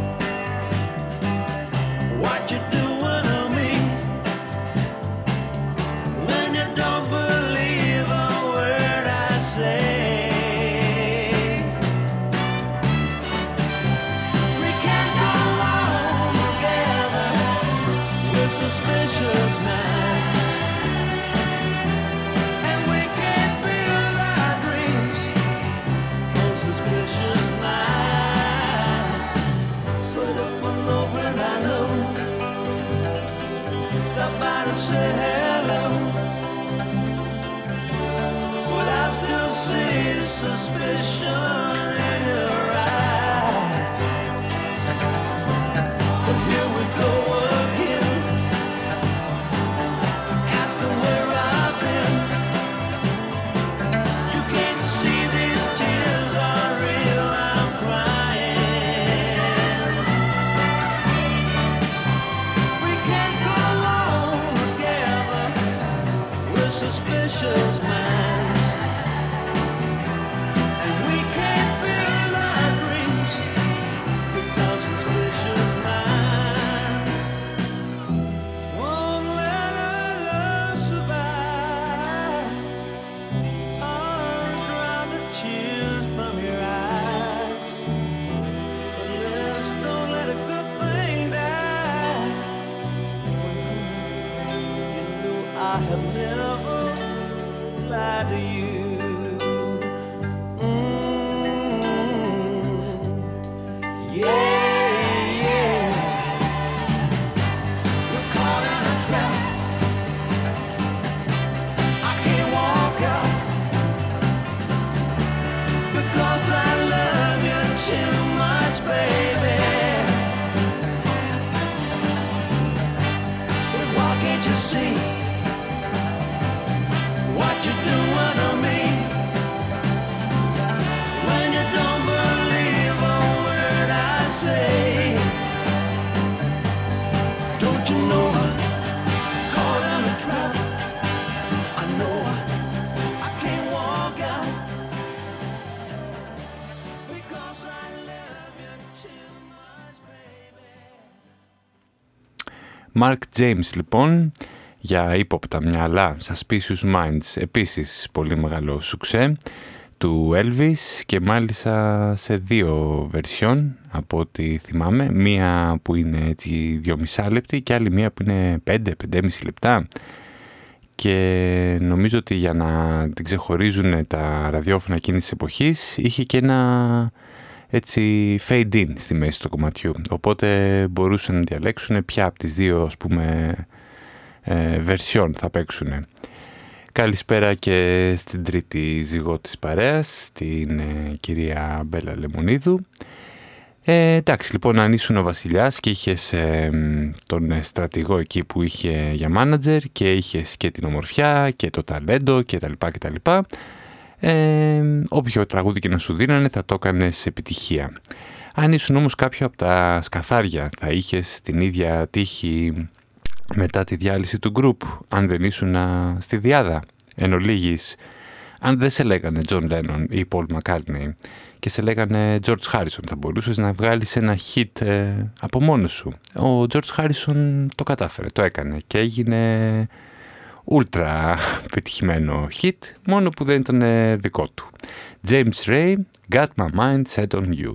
Mark James λοιπόν για ύποπτα μυαλά Suspicious Minds. Επίσης πολύ μεγάλο σουξέ του Elvis και μάλιστα σε δύο βερσιόν από ό,τι θυμάμαι. Μία που είναι έτσι δυο μισά λεπτή και άλλη μία που είναι πέντε, πεντέμιση λεπτά. Και νομίζω ότι για να την ξεχωρίζουν τα ραδιόφωνα εκείνης της εποχής είχε και ένα έτσι fade in στη μέση του κομματιού οπότε μπορούσαν να διαλέξουν ποια από τις δύο ας πούμε ε, βερσιόν θα παίξουν. Καλησπέρα και στην τρίτη ζυγό της παρέας, την ε, κυρία Μπέλα Λεμονίδου. Ε, εντάξει, λοιπόν, αν ήσουν ο βασιλιάς και είχες ε, τον ε, στρατηγό εκεί που είχε για μάνατζερ και είχες και την ομορφιά και το ταλέντο και τα λοιπά και τα λοιπά, ε, όποιο τραγούδι και να σου δίνανε θα το έκανες επιτυχία. Αν ήσουν όμως κάποιο από τα σκαθάρια θα είχες την ίδια τύχη μετά τη διάλυση του group, αν δεν ήσουν α, στη διάδα. Εν ολίγης, αν δεν σε λέγανε John Lennon ή Paul McCartney και σε λέγανε George Harrison, θα μπορούσες να βγάλεις ένα hit ε, από μόνος σου. Ο George Harrison το κατάφερε, το έκανε και έγινε ultra πετυχημένο hit, μόνο που δεν ήταν ε, δικό του. James Ray, Got My Mind Set On You.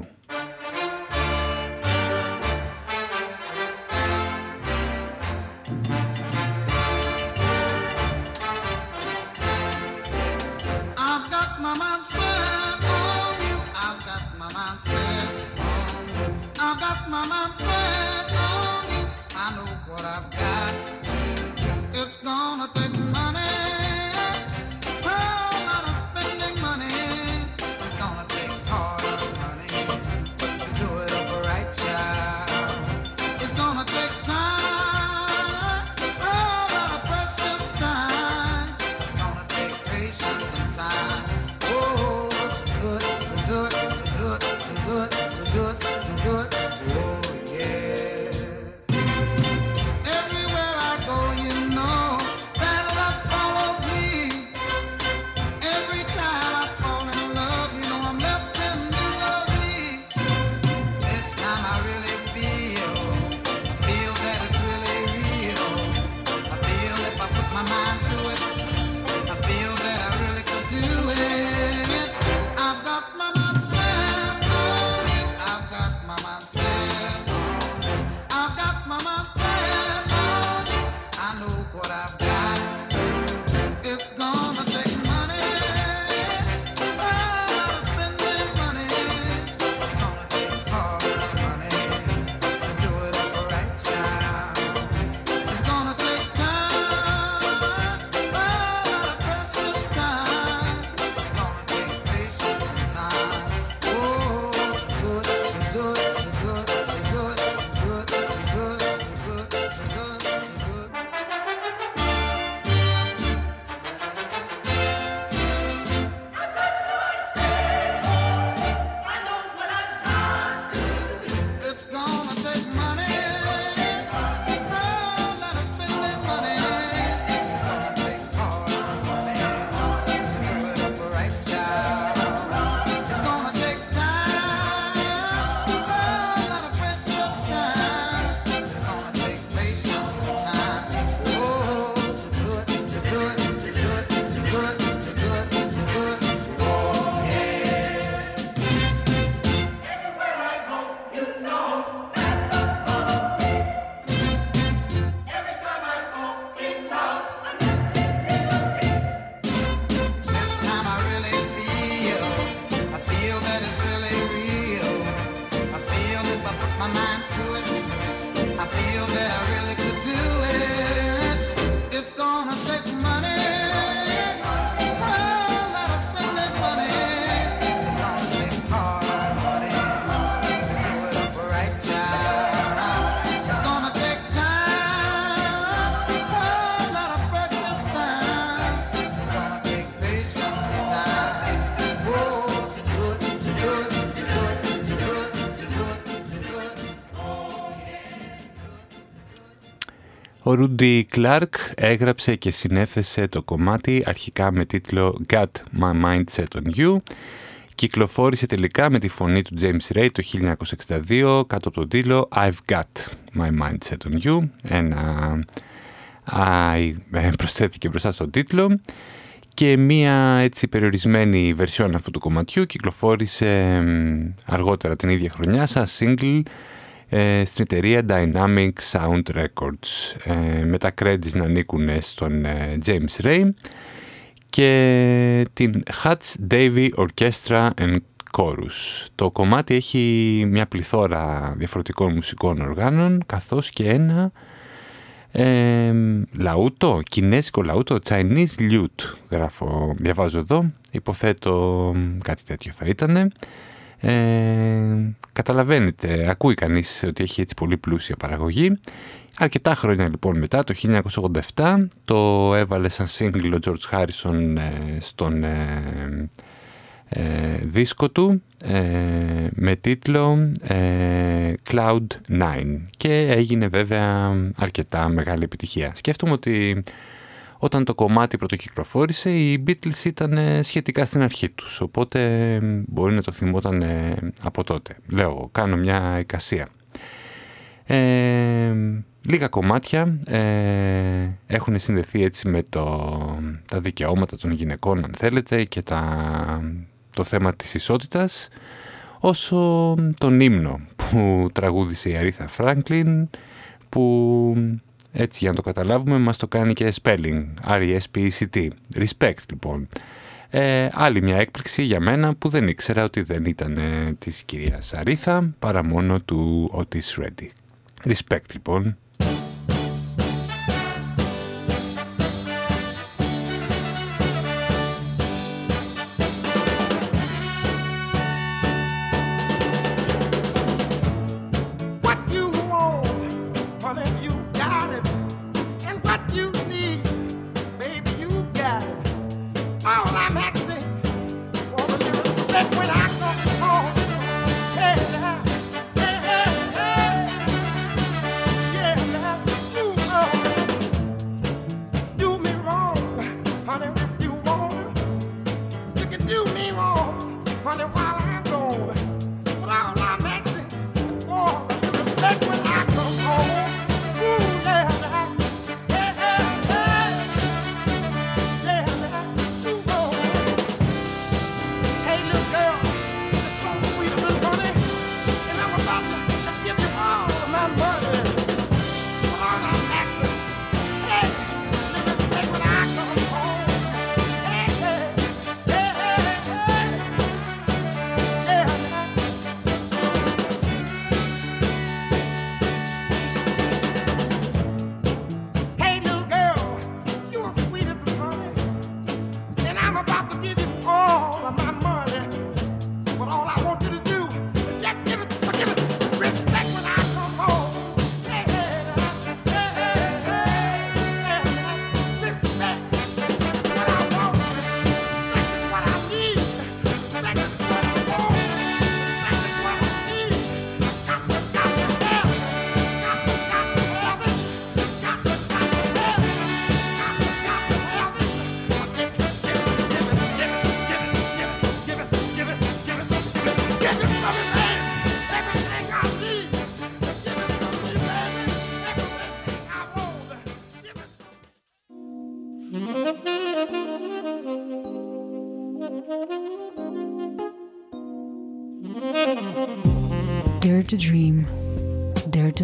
Ο Ρούντι Κλάρκ έγραψε και συνέθεσε το κομμάτι αρχικά με τίτλο Got My Mind Set On You. Κυκλοφόρησε τελικά με τη φωνή του James Ray το 1962 κάτω από τον τίτλο I've Got My Mind Set On You. Ένα I ε, προσθέθηκε μπροστά στον τίτλο και μία έτσι περιορισμένη βερσιόν αυτού του κομματιού κυκλοφόρησε μ, αργότερα την ίδια χρονιά σαν single ε, στην εταιρεία Dynamic Sound Records ε, με τα credits να ανήκουν στον ε, James Ray και την Hutch Davy Orchestra and Chorus. Το κομμάτι έχει μια πληθώρα διαφορετικών μουσικών οργάνων καθώς και ένα ε, λαούτο, κινέζικο λαούτο, Chinese lute γράφω, διαβάζω εδώ, υποθέτω κάτι τέτοιο θα ήταν. Ε, καταλαβαίνετε, ακούει κανείς ότι έχει έτσι πολύ πλούσια παραγωγή. Αρκετά χρόνια λοιπόν μετά, το 1987, το έβαλε σαν single ο George Harrison ε, στον ε, ε, δίσκο του ε, με τίτλο ε, Cloud 9 και έγινε βέβαια αρκετά μεγάλη επιτυχία. Σκέφτομαι ότι όταν το κομμάτι πρωτοκυκλοφόρησε οι Beatles ήταν ε, σχετικά στην αρχή τους οπότε μπορεί να το θυμόταν ε, από τότε. Λέω, κάνω μια εικασία. Ε, λίγα κομμάτια ε, έχουν συνδεθεί έτσι με το, τα δικαιώματα των γυναικών αν θέλετε και τα, το θέμα της ισότητας όσο τον ύμνο που τραγούδισε η Αρίθα Φράγκλιν που έτσι για να το καταλάβουμε μας το κάνει και spelling R-E-S-P-E-C-T Respect λοιπόν. Ε, άλλη μια έκπληξη για μένα που δεν ήξερα ότι δεν ήταν ε, της κυρίας Αρίθα παρά μόνο του Otis Reddy Respect λοιπόν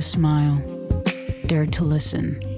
smile, dare to listen.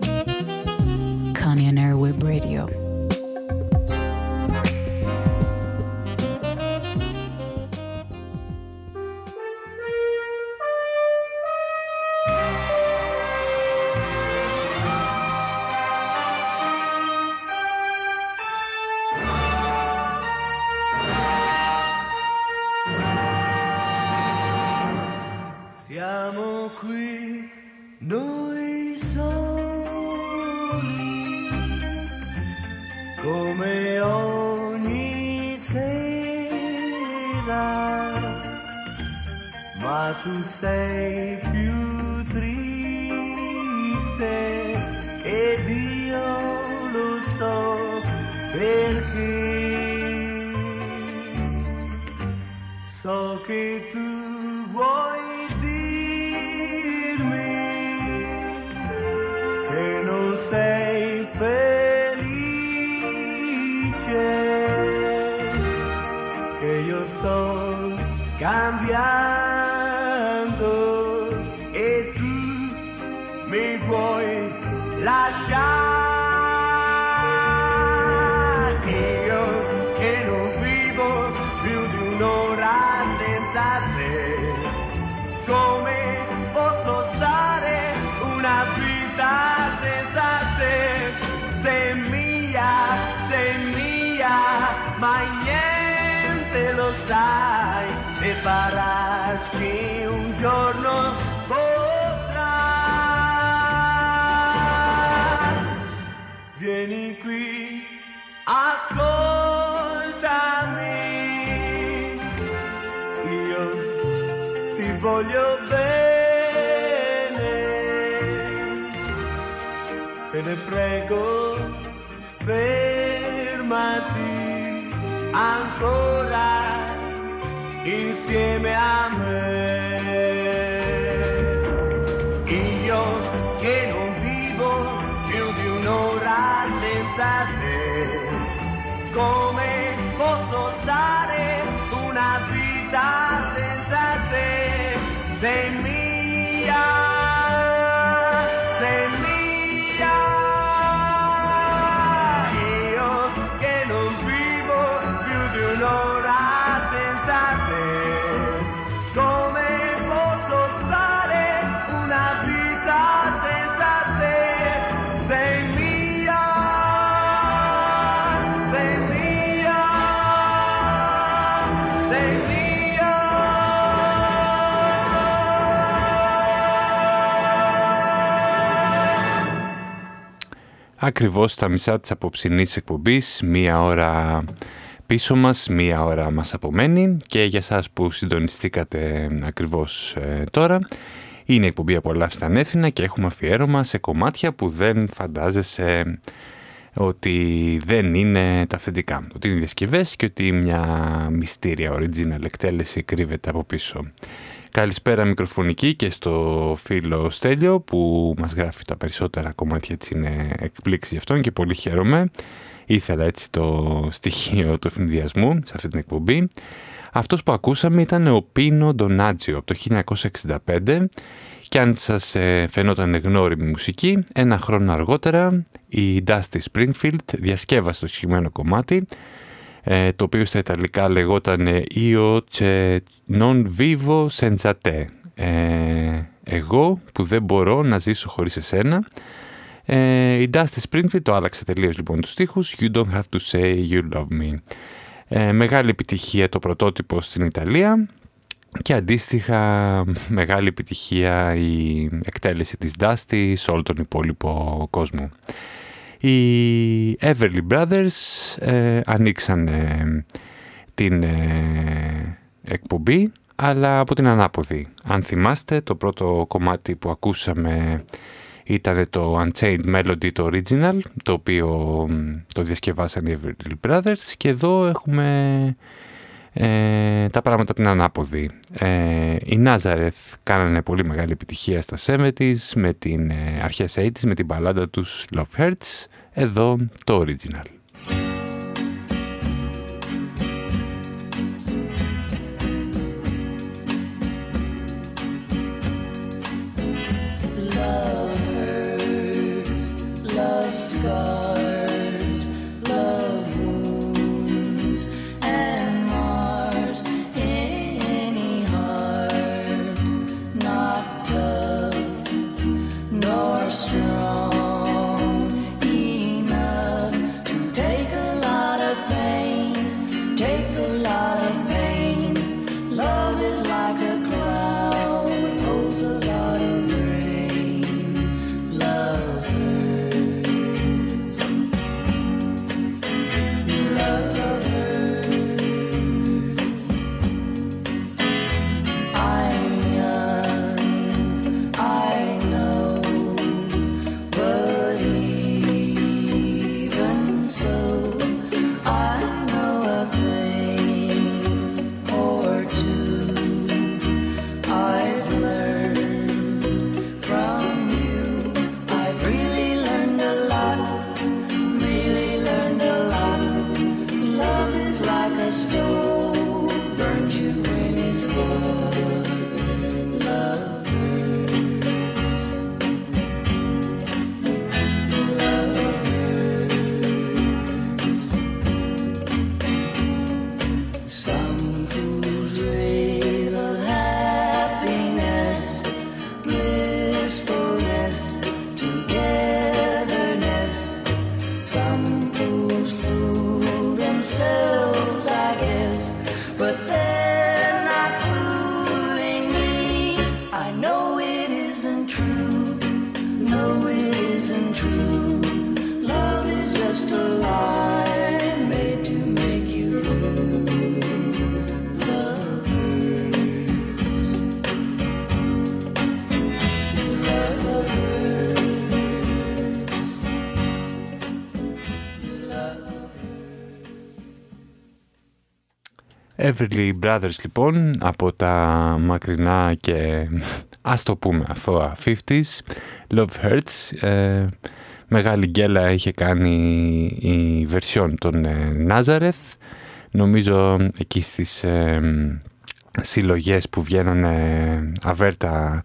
Ακριβώς στα μισά της απόψινής εκπομπής, μία ώρα πίσω μας, μία ώρα μας απομένει και για σας που συντονιστήκατε ακριβώς ε, τώρα είναι η εκπομπή «Απολαύστα ανέθινα» και έχουμε αφιέρωμα σε κομμάτια που δεν φαντάζεσαι ότι δεν είναι τα αυθεντικά, ότι είναι διασκευές και ότι μια μυστήρια original εκτέλεση κρύβεται από πίσω. Καλησπέρα μικροφωνική και στο φίλο Στέλιο που μας γράφει τα περισσότερα κομμάτια έτσι είναι εκπλήξη γι' αυτόν και πολύ χαίρομαι. Ήθελα έτσι το στοιχείο του ευνηδιασμού σε αυτή την εκπομπή. Αυτός που ακούσαμε ήταν ο Πίνο Ντονάτζιο από το 1965 και αν σας ε, φαινόταν γνώριμη μουσική, ένα χρόνο αργότερα η Dusty Springfield διασκεύασε το συγκεκριμένο κομμάτι ε, το οποίο στα Ιταλικά λεγόταν «Io che non vivo senza te». Ε, εγώ που δεν μπορώ να ζήσω χωρίς εσένα. Ε, η Dusty Springfield το άλλαξε τελείως λοιπόν τους στίχους «You don't have to say you love me». Ε, μεγάλη επιτυχία το πρωτότυπο στην Ιταλία και αντίστοιχα μεγάλη επιτυχία η εκτέλεση της Dusty σε όλο τον υπόλοιπο κόσμο. Οι Everly Brothers ε, ανοίξαν ε, την ε, εκπομπή αλλά από την ανάποδη. Αν θυμάστε το πρώτο κομμάτι που ακούσαμε ήταν το Unchained Melody το original το οποίο το διασκευάσαν οι Everly Brothers και εδώ έχουμε ε, τα πράγματα από την ανάποδη. Ε, οι Nazareth κάνανε πολύ μεγάλη επιτυχία στα 70s με την ε, αρχές 80s με την μπαλάντα τους Love Hurts. Εδώ το original. Christ. Some fools rave Everly Brothers λοιπόν από τα μακρινά και ας το πούμε αθώα 50s Love Hurts ε, μεγάλη γκέλα είχε κάνει η βερσιόν των ε, Nazareth. Νομίζω εκεί στις ε, συλλογές που βγαίνανε αβέρτα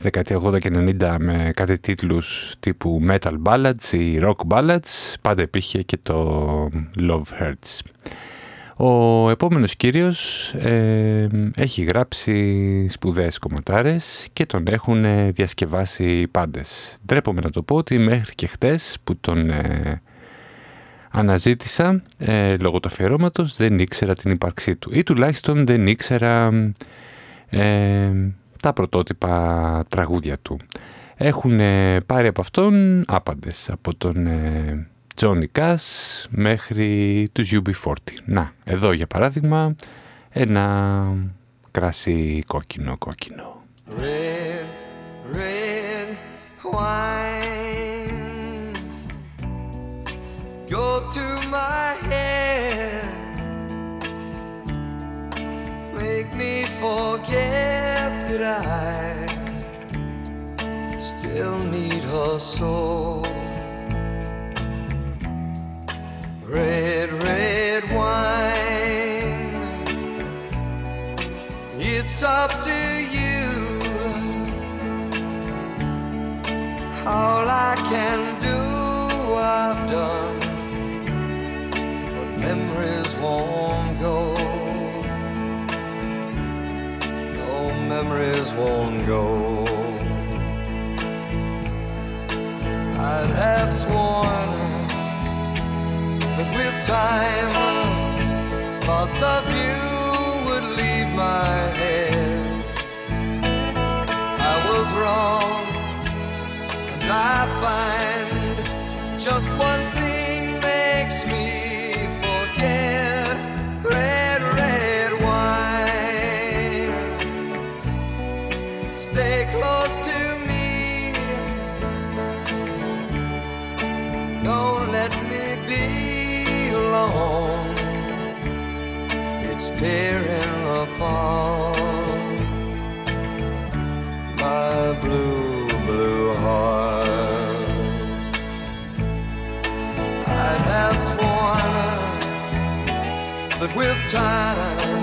δεκαετία 80 και 90 με κάτι τίτλους τύπου Metal Ballads ή Rock Ballads πάντα υπήρχε και το Love Hurts ο επόμενος κύριος ε, έχει γράψει σπουδαίες κομματάρες και τον έχουν ε, διασκευάσει οι πάντες. Ντρέπομαι να το πω ότι μέχρι και χτες που τον ε, αναζήτησα ε, λόγω του αφιερώματος δεν ήξερα την ύπαρξή του ή τουλάχιστον δεν ήξερα ε, τα πρωτότυπα τραγούδια του. Έχουν ε, πάρει από αυτόν άπαντες από τον ε, Johnny Cash μέχρι τους UB40. Να, εδώ για παράδειγμα ένα κράσι κόκκινο κόκκινο. Red, red wine. Go to my head. Make me forget that I still need her so. Red, red wine. It's up to you. All I can do, I've done. But memories won't go. No memories won't go. I'd have sworn that with time, thoughts of you would leave my head. I was wrong, and I find just one tearing apart my blue, blue heart. I'd have sworn that with time,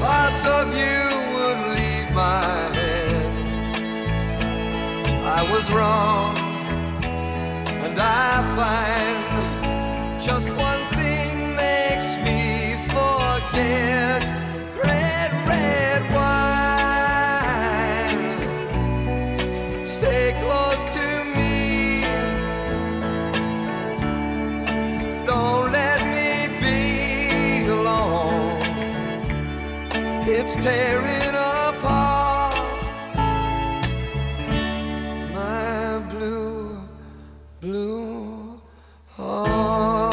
parts of you would leave my head. I was wrong, and I find tearing apart my blue, blue heart.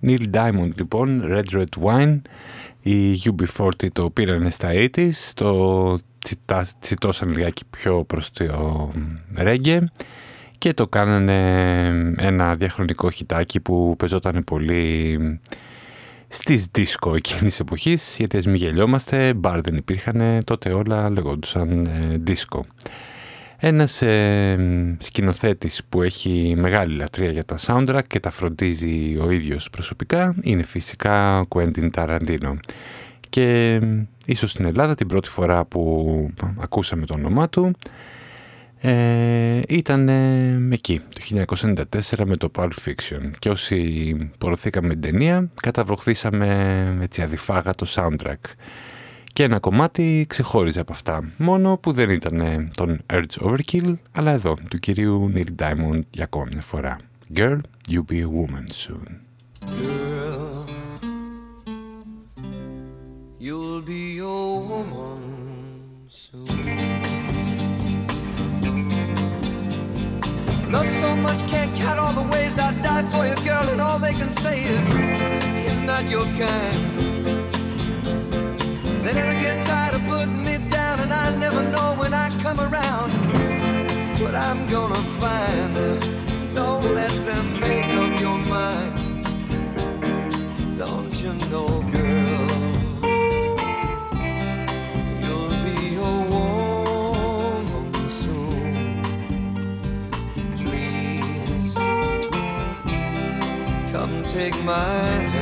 Neil Diamond λοιπόν, Red Red Wine, οι UB40 το πήραν στα 80s, το τσιτα, τσιτώσαν λιγάκι πιο προς το ρέγγε και το κάνανε ένα διαχρονικό χιτάκι που πεζόταν πολύ στις δίσκο εκείνης εποχής, γιατί ας μην γελιόμαστε, μπαρ δεν υπήρχαν, τότε όλα λεγόντουσαν ε, δίσκο. Ένας ε, σκηνοθέτης που έχει μεγάλη λατρεία για τα soundtrack και τα φροντίζει ο ίδιος προσωπικά είναι φυσικά ο Quentin Tarantino. Και ε, ίσως στην Ελλάδα την πρώτη φορά που ακούσαμε το όνομά του ε, ήταν ε, εκεί, το 1994 με το Pulp Fiction. Και όσοι πορωθήκαμε την ταινία, καταβροχθήσαμε έτσι αδιφάγα το soundtrack. Και ένα κομμάτι ξεχώριζε από αυτά, μόνο που δεν ήταν ε, τον Urge Overkill, αλλά εδώ, του κυρίου Neil Diamond για ακόμη μια φορά. Girl, you be a woman soon. Girl, you'll be a woman soon. Love so much, can't count all the ways I die for you, girl, and all they can say is he's not your kind. They never get tired of putting me down, and I never know when I come around what I'm gonna find. Don't let them make up your mind. Don't you know, take my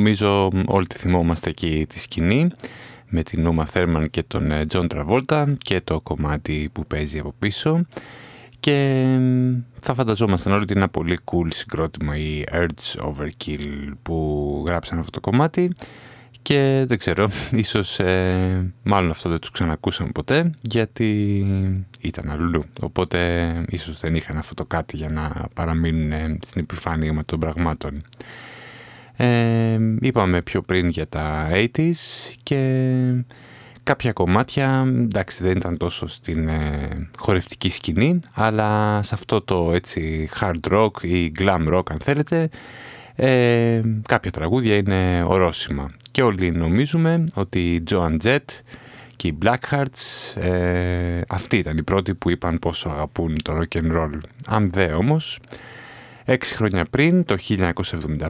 Νομίζω μ, όλοι τη θυμόμαστε εκεί τη σκηνή με την Ούμα Θέρμαν και τον ε, Τζον Τραβόλτα και το κομμάτι που παίζει από πίσω και μ, θα φανταζόμασταν όλοι ότι είναι ένα πολύ cool συγκρότημα η Urge Overkill που γράψαν αυτό το κομμάτι και δεν ξέρω, ίσως ε, μάλλον αυτό δεν τους ξανακούσαμε ποτέ γιατί ήταν αλλού. Οπότε ίσως δεν είχαν αυτό το κάτι για να παραμείνουν ε, στην επιφάνεια με των πραγμάτων. Ε, είπαμε πιο πριν για τα 80s και κάποια κομμάτια, εντάξει δεν ήταν τόσο στην ε, χορευτική σκηνή, αλλά σε αυτό το έτσι hard rock ή glam rock αν θέλετε, ε, κάποια τραγούδια είναι ορόσημα. Και όλοι νομίζουμε ότι η Joan Jett και οι Blackhearts ε, αυτοί ήταν οι πρώτοι που είπαν πόσο αγαπούν το rock and roll. Αν δε όμως, Έξι χρόνια πριν, το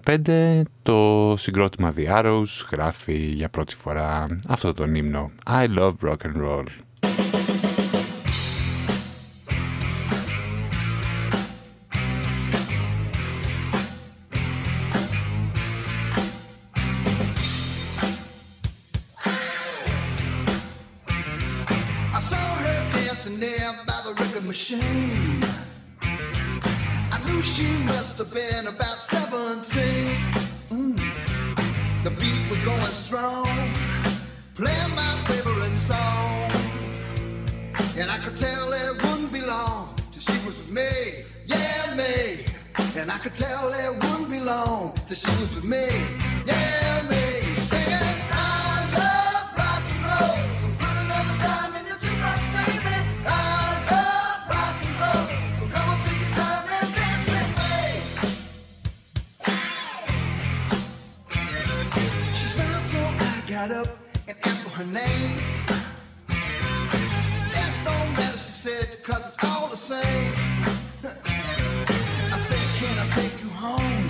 1975, το συγκρότημα The Arrows γράφει για πρώτη φορά αυτό τον ύμνο «I love rock and roll». She must have been about 17. Mm. The beat was going strong, playing my favorite song. And I could tell it wouldn't be long till she was with me, yeah, me. And I could tell it wouldn't be long till she was with me, yeah, got up and asked for her name. That don't matter, she said, cause it's all the same. I said, can I take you home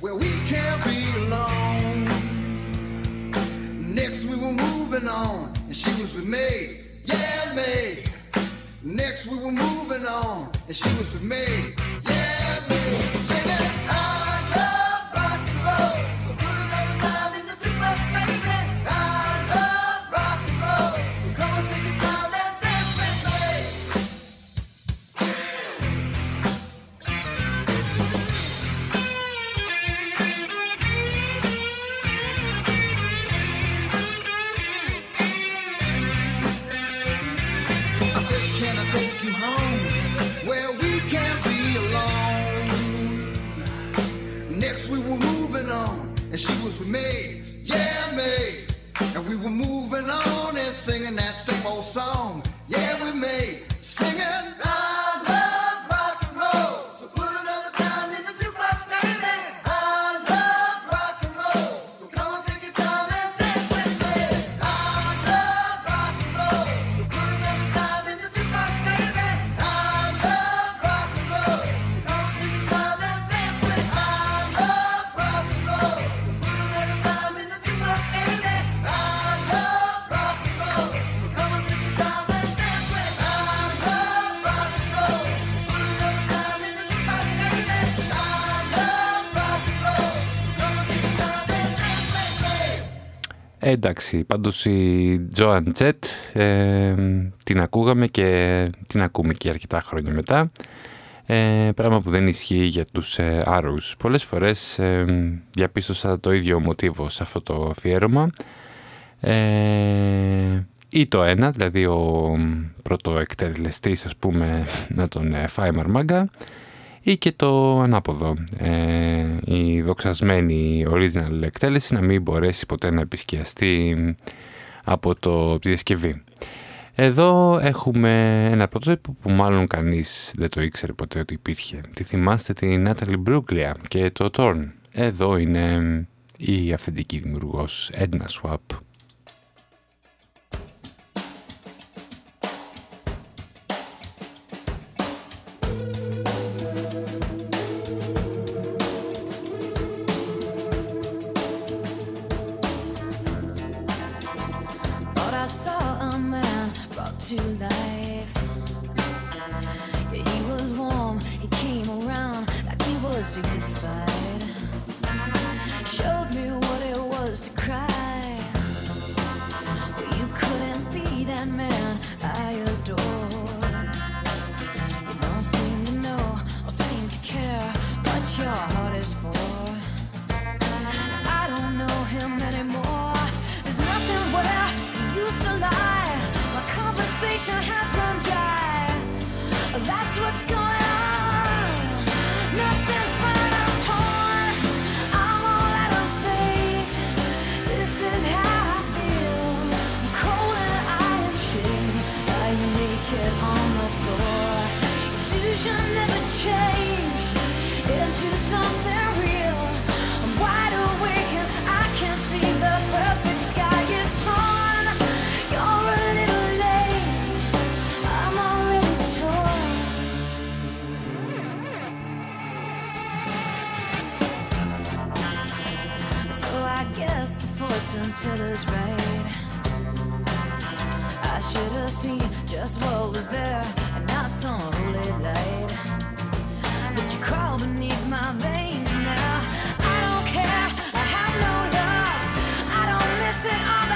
where we can't be alone? Next we were moving on, and she was with me, yeah, me. Next we were moving on, and she was with me, yeah, Εντάξει, πάντως η Joan Jett ε, την ακούγαμε και την ακούμε και αρκετά χρόνια μετά. Ε, πράγμα που δεν ισχύει για τους ε, Arrows. Πολλές φορές ε, διαπίστωσα το ίδιο μοτίβο σε αυτό το αφιέρωμα. Ε, ή το ένα, δηλαδή ο πρωτοεκτελεστής ας πούμε να τον ε, φάει μαρμάγκα ή και το ανάποδο. Ε, η δοξασμένη original εκτέλεση να μην μπορέσει ποτέ να επισκιαστεί από το τη διασκευή. Εδώ έχουμε ένα πρωτότυπο που μάλλον κανείς δεν το ήξερε ποτέ ότι υπήρχε. Τη θυμάστε την Natalie Bruglia και το Torn. Εδώ είναι η αυθεντική δημιουργός Edna Swap. Guess the fortune teller's right. I should have seen just what was there and not some holy light. But you crawl beneath my veins now. I don't care. I have no love. I don't miss it all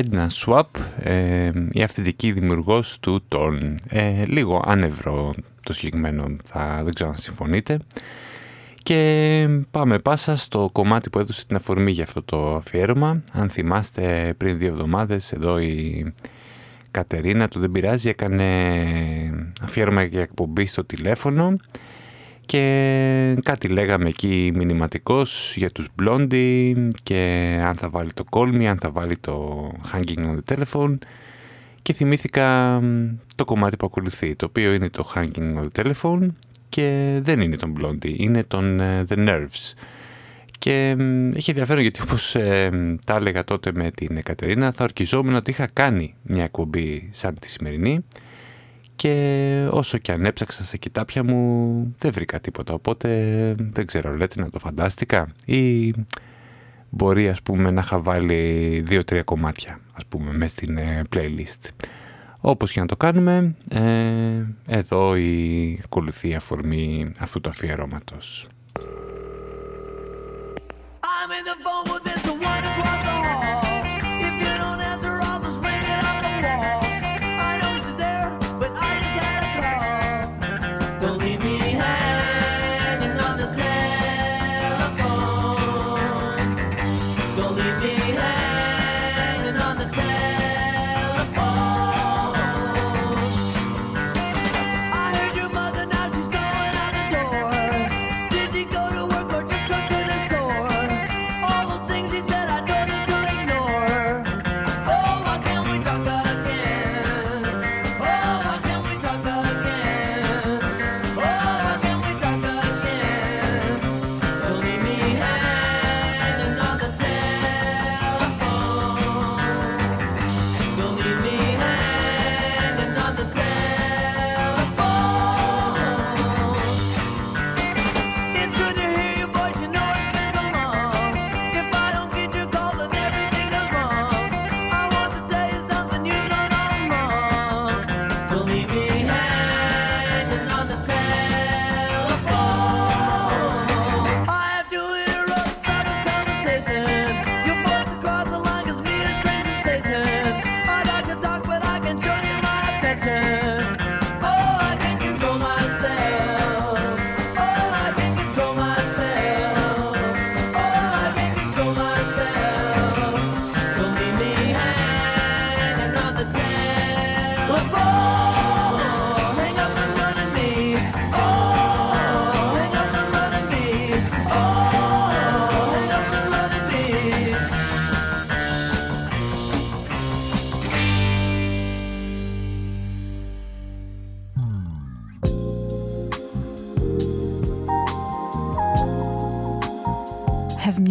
Edna Swap, ε, η αυθεντική δημιουργός του Torn. Ε, λίγο άνευρο το συγκεκριμένο, θα, δεν ξέρω αν συμφωνείτε. Και πάμε πάσα στο κομμάτι που έδωσε την αφορμή για αυτό το αφιέρωμα. Αν θυμάστε πριν δύο εβδομάδες εδώ η Κατερίνα του Δεν Πειράζει έκανε αφιέρωμα για εκπομπή στο τηλέφωνο και κάτι λέγαμε εκεί μηνυματικός για τους Blondie και αν θα βάλει το Call Me, αν θα βάλει το Hanging on the Telephone και θυμήθηκα μ, το κομμάτι που ακολουθεί, το οποίο είναι το Hanging on the Telephone και δεν είναι τον Blondie, είναι τον ε, The Nerves. Και μ, έχει ενδιαφέρον γιατί όπως ε, μ, τα έλεγα τότε με την Εκατερίνα θα ορκιζόμουν ότι είχα κάνει μια εκπομπή σαν τη σημερινή και όσο και αν έψαξα στα κοιτάπια μου δεν βρήκα τίποτα. Οπότε δεν ξέρω λέτε να το φαντάστηκα. Ή μπορεί ας πούμε να είχα βάλει δύο-τρία κομμάτια ας πούμε μέσα στην ε, playlist. Όπως και να το κάνουμε ε, εδώ η ακολουθεί αφορμή αυτού του αφιερώματος. I'm in the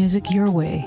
music your way,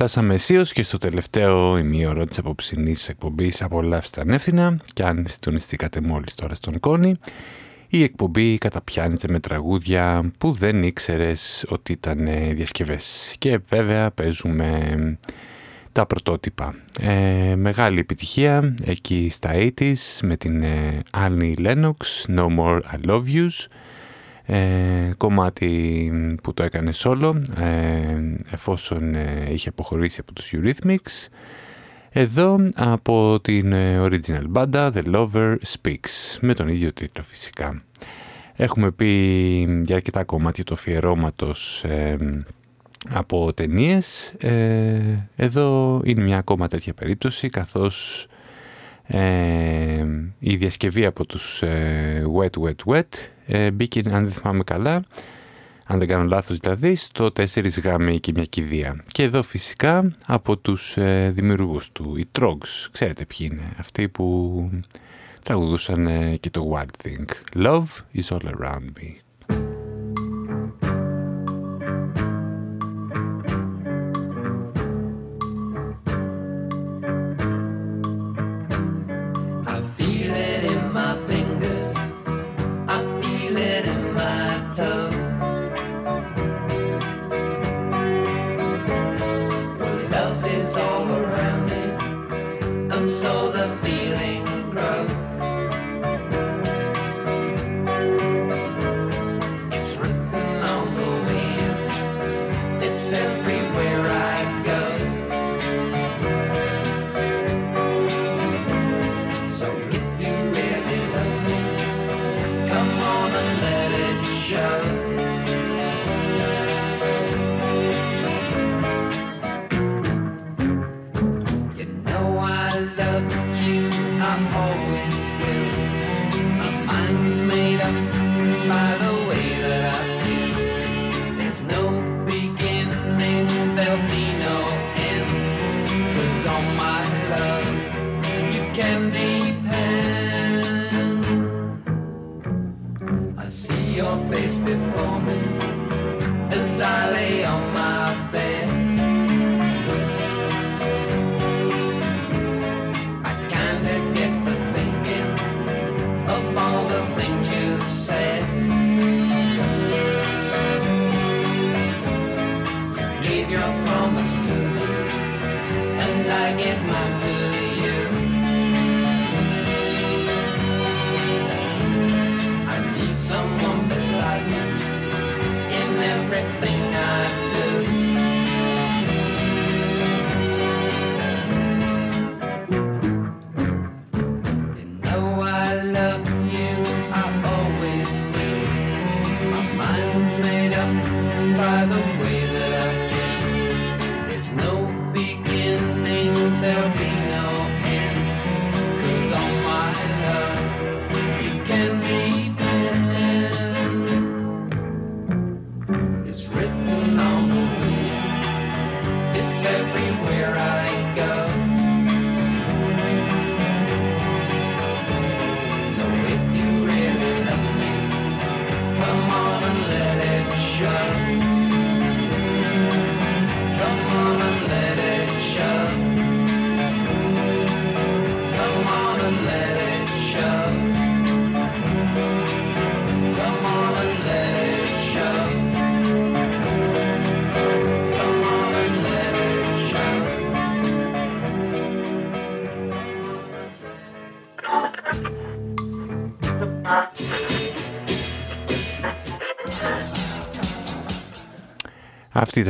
Φτάσαμε αισίως και στο τελευταίο ημίωρο της απόψινής εκπομπής «Απολαύστε ανεύθυνα» και αν συντονιστήκατε μόλις τώρα στον Κόνη, η εκπομπή καταπιάνεται με τραγούδια που δεν ήξερες ότι ήταν ε, διασκευές. Και βέβαια παίζουμε τα πρωτότυπα. Ε, μεγάλη επιτυχία εκεί στα 80s με την ε, Annie Lennox, No More I Love Yous, ε, κομμάτι που το έκανε solo ε, εφόσον ε, είχε αποχωρήσει από τους Eurythmics. Εδώ από την ε, original banda The Lover Speaks με τον ίδιο τίτλο φυσικά. Έχουμε πει για αρκετά κομμάτια του αφιερώματος ε, από ταινίες. Εδώ είναι μια ακόμα τέτοια περίπτωση καθώς ε, η διασκευή από τους ε, Wet Wet Wet ε, μπήκε, αν δεν θυμάμαι καλά, αν δεν κάνω λάθος δηλαδή, στο 4 γάμι και μια κηδεία. Και εδώ φυσικά από τους ε, δημιουργούς του, οι Trogs, ξέρετε ποιοι είναι, αυτοί που τραγουδούσαν ε, και το Wild Thing. Love is all around me.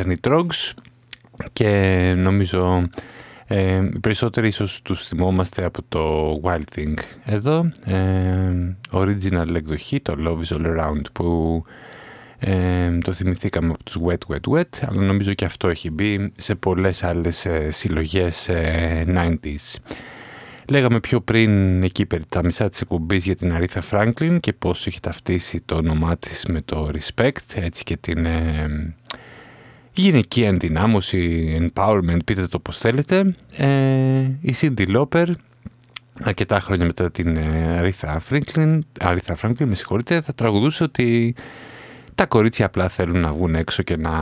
Ήταν η Trogs και νομίζω ε, οι περισσότεροι ίσως τους θυμόμαστε από το Wild Thing. Εδώ, ε, original εκδοχή, το Love is All Around που ε, το θυμηθήκαμε από τους Wet Wet Wet, αλλά νομίζω και αυτό έχει μπει σε πολλές άλλες ε, συλλογές ε, 90s. Λέγαμε πιο πριν εκεί περί τα μισά της εκπομπής για την Αρίθα Φράγκλιν και πώς έχει ταυτίσει το όνομά της με το respect, έτσι και την ε, γυναική ενδυνάμωση, empowerment, πείτε το πώς θέλετε. Ε, η Cindy Lauper, αρκετά χρόνια μετά την ε, Αρίθα Φράγκλιν, Αρίθα Φράγκλιν, με συγχωρείτε, θα τραγουδούσε ότι τα κορίτσια απλά θέλουν να βγουν έξω και να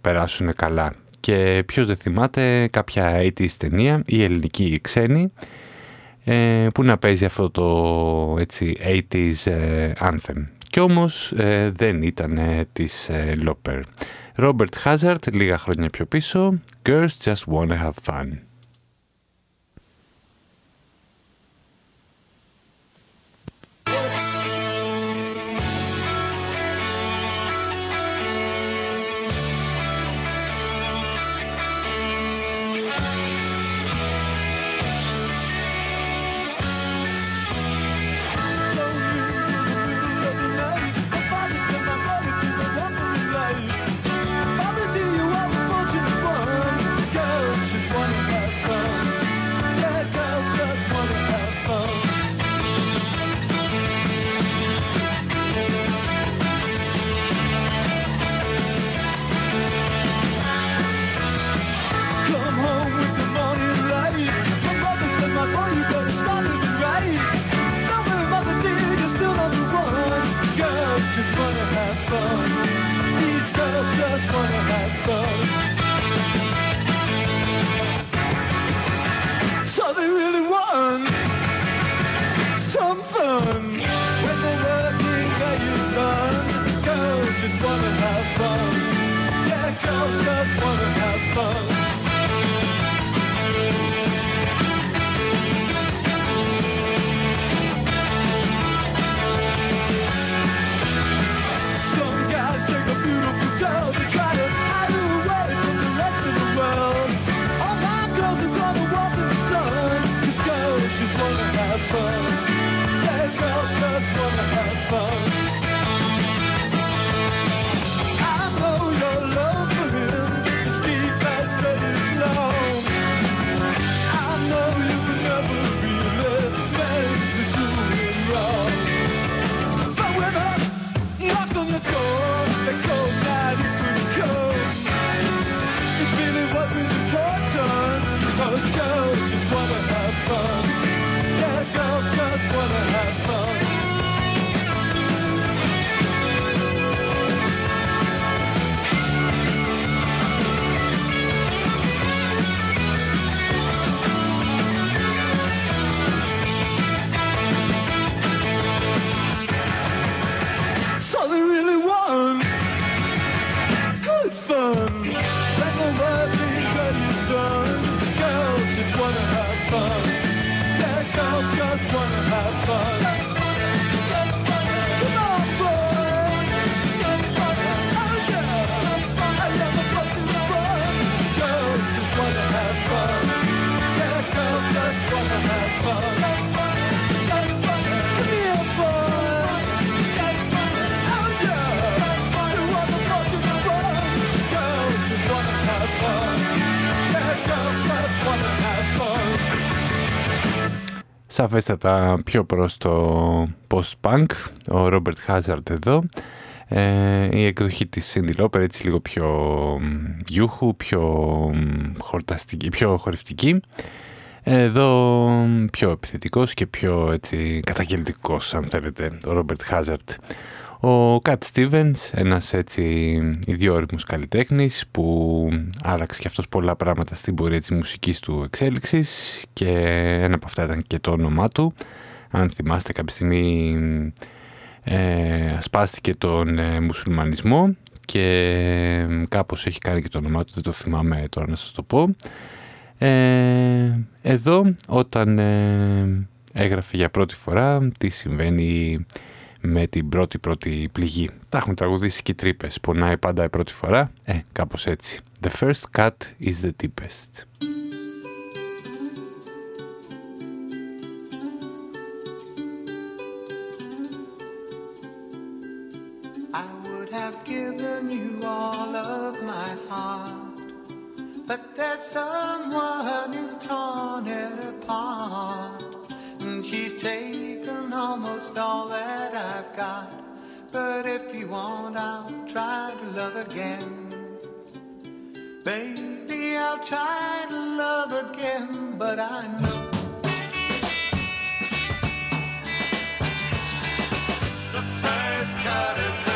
περάσουν καλά. Και ποιος δεν θυμάται κάποια 80's ταινία ή ελληνική ή ξένη ε, που να παίζει αυτό το έτσι 80's ε, anthem. Κι όμως ε, δεν ήταν ε, της ε, Loper. Robert Hazard λίγα χρόνια πιο πίσω Girls Just Wanna Have Fun. Σαφέστατα πιο προς το post-punk, ο Robert Hazard εδώ. Ε, η εκδοχή της Cindy Lauper έτσι λίγο πιο μ, γιούχου, πιο μ, χορταστική, πιο χορευτική. Εδώ μ, πιο επιθετικός και πιο έτσι καταγγελτικός αν θέλετε ο Robert Hazard. Ο Cat Stevens, ένας έτσι ιδιόρυμος καλλιτέχνης που άλλαξε και αυτός πολλά πράγματα στην πορεία της μουσικής του εξέλιξης και ένα από αυτά ήταν και το όνομά του. Αν θυμάστε κάποια στιγμή ε, ασπάστηκε τον ε, μουσουλμανισμό και ε, κάπως έχει κάνει και το όνομά του, δεν το θυμάμαι τώρα να σας το πω. Ε, εδώ όταν ε, έγραφε για πρώτη φορά τι συμβαίνει με την πρώτη πρώτη πληγή. Τα έχουν τραγουδήσει και οι τρύπες. Πονάει πάντα η πρώτη φορά. Ε, κάπως έτσι. The first cut is the deepest. I would have given you all of my heart, but there's someone who's torn it apart, and she's taken almost all that I've got. But if you want, I'll try to love again. Baby, I'll try to love again, but I know. The first cut is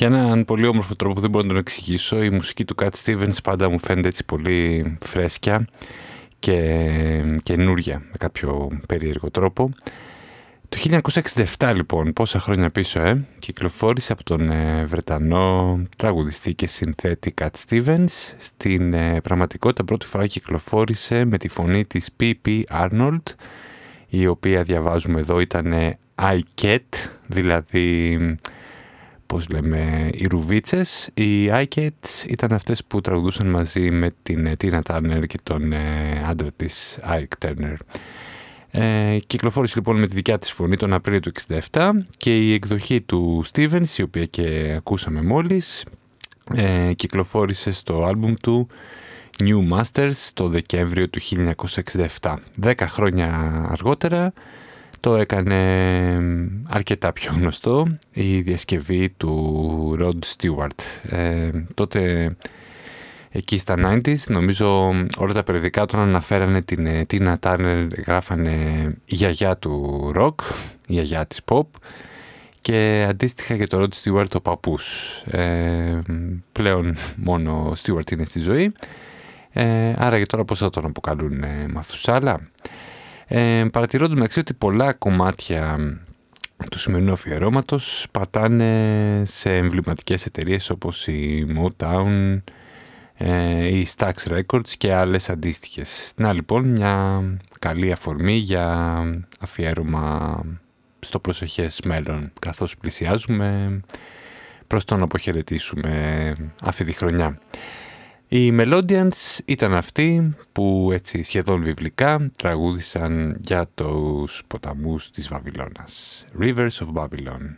Για έναν πολύ όμορφο τρόπο που δεν μπορώ να τον εξηγήσω, η μουσική του Cat Stevens πάντα μου φαίνεται έτσι πολύ φρέσκια και καινούρια με κάποιο περίεργο τρόπο. Το 1967 λοιπόν, πόσα χρόνια πίσω, ε, κυκλοφόρησε από τον ε, Βρετανό τραγουδιστή και συνθέτη Cat Stevens. Στην ε, πραγματικότητα πρώτη φορά κυκλοφόρησε με τη φωνή της P.P. Arnold, η οποία διαβάζουμε εδώ ήταν I Cat, δηλαδή πώς λέμε, οι ρουβίτσες. Οι iCats ήταν αυτές που τραγουδούσαν μαζί με την ε, Tina Turner και τον ε, άντρα της Ike Turner. Ε, κυκλοφόρησε λοιπόν με τη δικιά της φωνή τον Απρίλιο του 67 και η εκδοχή του Stevens, η οποία και ακούσαμε μόλις, ε, κυκλοφόρησε στο άλμπουμ του New Masters το Δεκέμβριο του 1967. Δέκα χρόνια αργότερα το έκανε αρκετά πιο γνωστό η διασκευή του Rod Stewart. Ε, τότε εκεί στα 90s νομίζω όλα τα περιοδικά όταν αναφέρανε την ε, Tina Turner γράφανε η γιαγιά του rock, η γιαγιά της pop και αντίστοιχα και το Rod Stewart ο παππούς. Ε, πλέον μόνο ο Stewart είναι στη ζωή. Ε, άρα και τώρα πώς θα τον αποκαλούν ε, Μαθουσάλα. Ε, παρατηρώ μεταξύ ότι πολλά κομμάτια του σημερινού αφιερώματος πατάνε σε εμβληματικές εταιρείες όπως η Motown, ε, η Stax Records και άλλες αντίστοιχες. Να λοιπόν μια καλή αφορμή για αφιέρωμα στο προσεχές μέλλον καθώς πλησιάζουμε προς το να αποχαιρετήσουμε αυτή τη χρονιά. Οι Melodians ήταν αυτοί που έτσι σχεδόν βιβλικά τραγούδησαν για τους ποταμούς της Βαβυλώνας. Rivers of Babylon.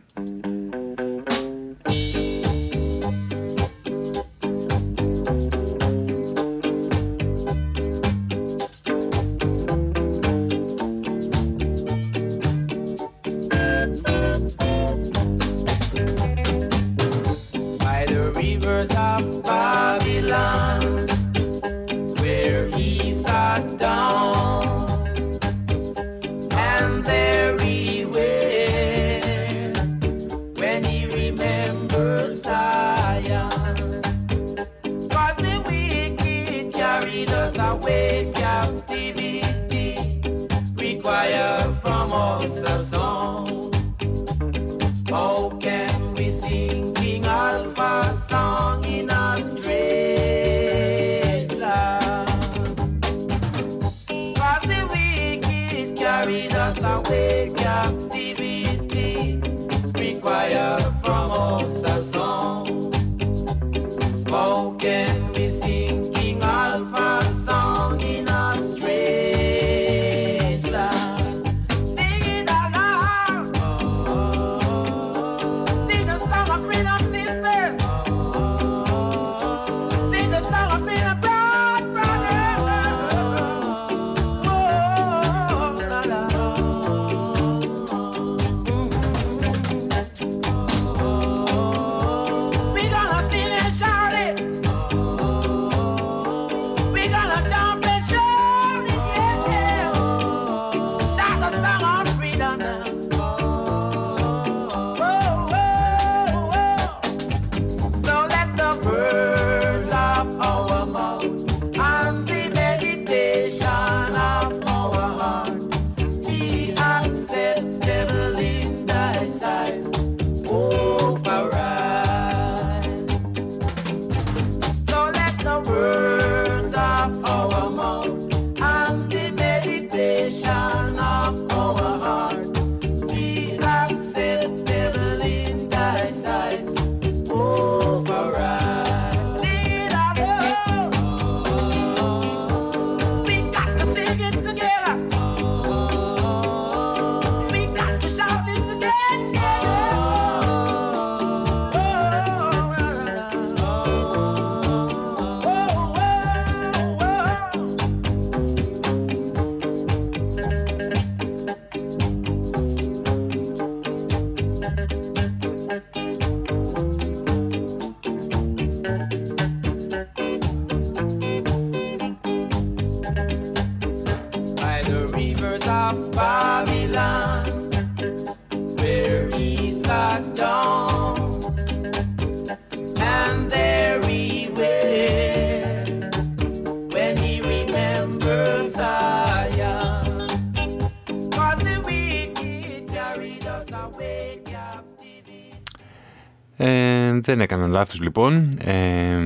Λάθος λοιπόν ε,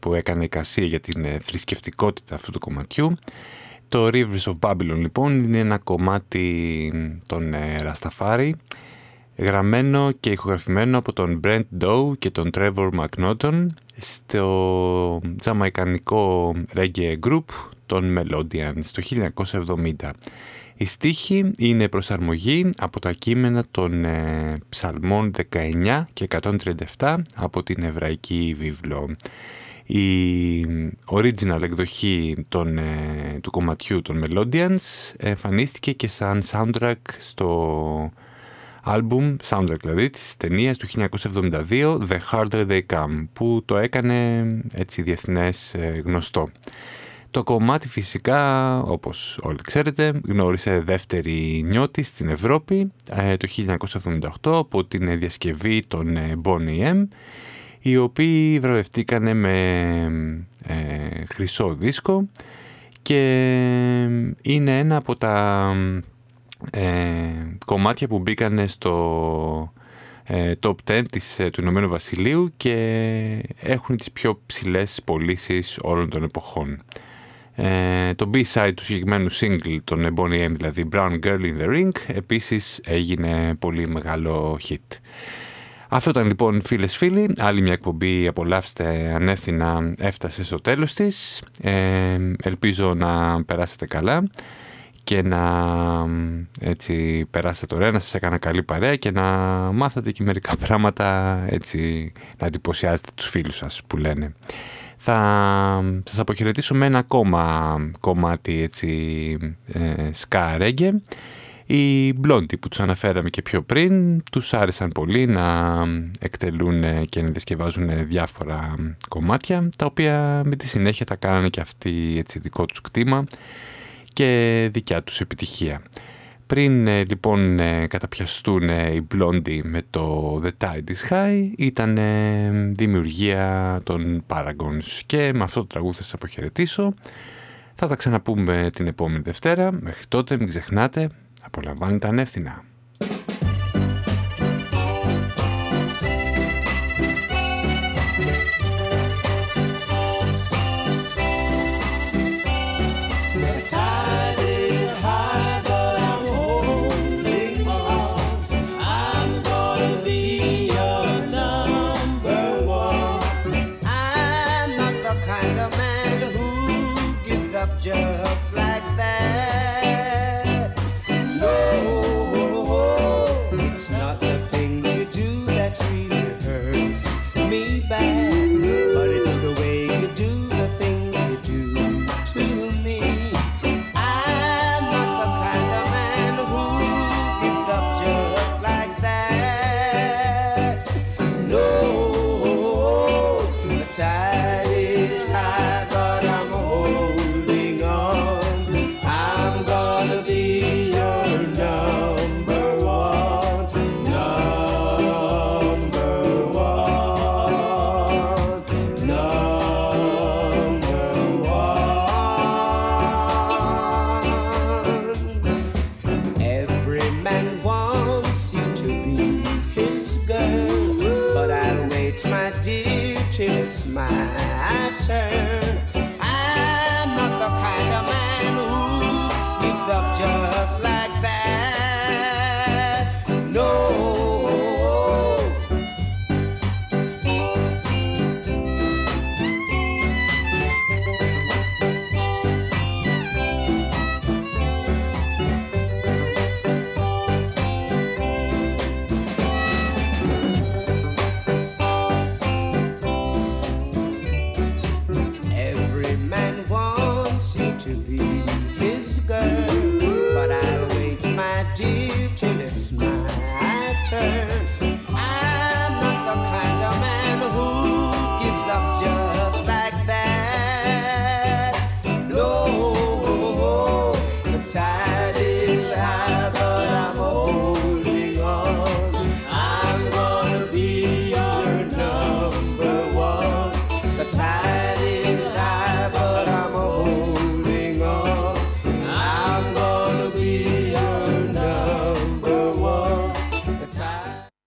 που έκανε εικασία για την ε, θρησκευτικότητα αυτού του κομματιού. Το Rivers of Babylon λοιπόν είναι ένα κομμάτι των ε, Rastafari γραμμένο και ηχογραφημένο από τον Brent Doe και τον Trevor McNaughton στο τζαμαϊκανικό reggae group των Melodians το 1970. Η στίχη είναι προσαρμογή από τα κείμενα των ε, ψαλμών 19 και 137 από την εβραϊκή βίβλο. Η original εκδοχή των, ε, του κομματιού των Melodians εμφανίστηκε και σαν soundtrack στο άλμπουμ, soundtrack δηλαδή, της ταινίας του 1972 The Harder They Come που το έκανε έτσι διεθνές ε, γνωστό. Το κομμάτι φυσικά, όπως όλοι ξέρετε, γνώρισε δεύτερη νιώτη στην Ευρώπη ε, το 1978 από την διασκευή των ε, Bonnie M οι οποίοι βραβευτήκανε με ε, χρυσό δίσκο και είναι ένα από τα ε, κομμάτια που μπήκανε στο ε, top 10 της, ε, του Ηνωμένου Βασιλείου και έχουν τις πιο ψηλές πωλήσεις όλων των εποχών. Ε, το B-side του συγκεκριμένου single των Bonnie M, δηλαδή Brown Girl in the Ring, επίσης έγινε πολύ μεγάλο hit. Αυτό ήταν λοιπόν φίλες φίλοι, άλλη μια εκπομπή απολαύστε ανεύθυνα έφτασε στο τέλος της. Ε, ελπίζω να περάσετε καλά και να έτσι περάσετε ωραία, να σας έκανα καλή παρέα και να μάθατε και μερικά πράγματα έτσι να εντυπωσιάζετε τους φίλους σας που λένε. Θα σας αποχαιρετήσω με ένα ακόμα κομμάτι έτσι ε, ska reggae. Οι Blondie που τους αναφέραμε και πιο πριν τους άρεσαν πολύ να εκτελούν και να διασκευάζουν διάφορα κομμάτια τα οποία με τη συνέχεια τα κάνανε και αυτοί έτσι δικό τους κτήμα και δικιά τους επιτυχία. Πριν ε, λοιπόν ε, καταπιαστούν ε, οι Blondie με το The Tide is High ήταν δημιουργία των Paragons και με αυτό το τραγούδι θα σας αποχαιρετήσω. Θα τα ξαναπούμε την επόμενη Δευτέρα. Μέχρι τότε μην ξεχνάτε, απολαμβάνετε ανεύθυνα.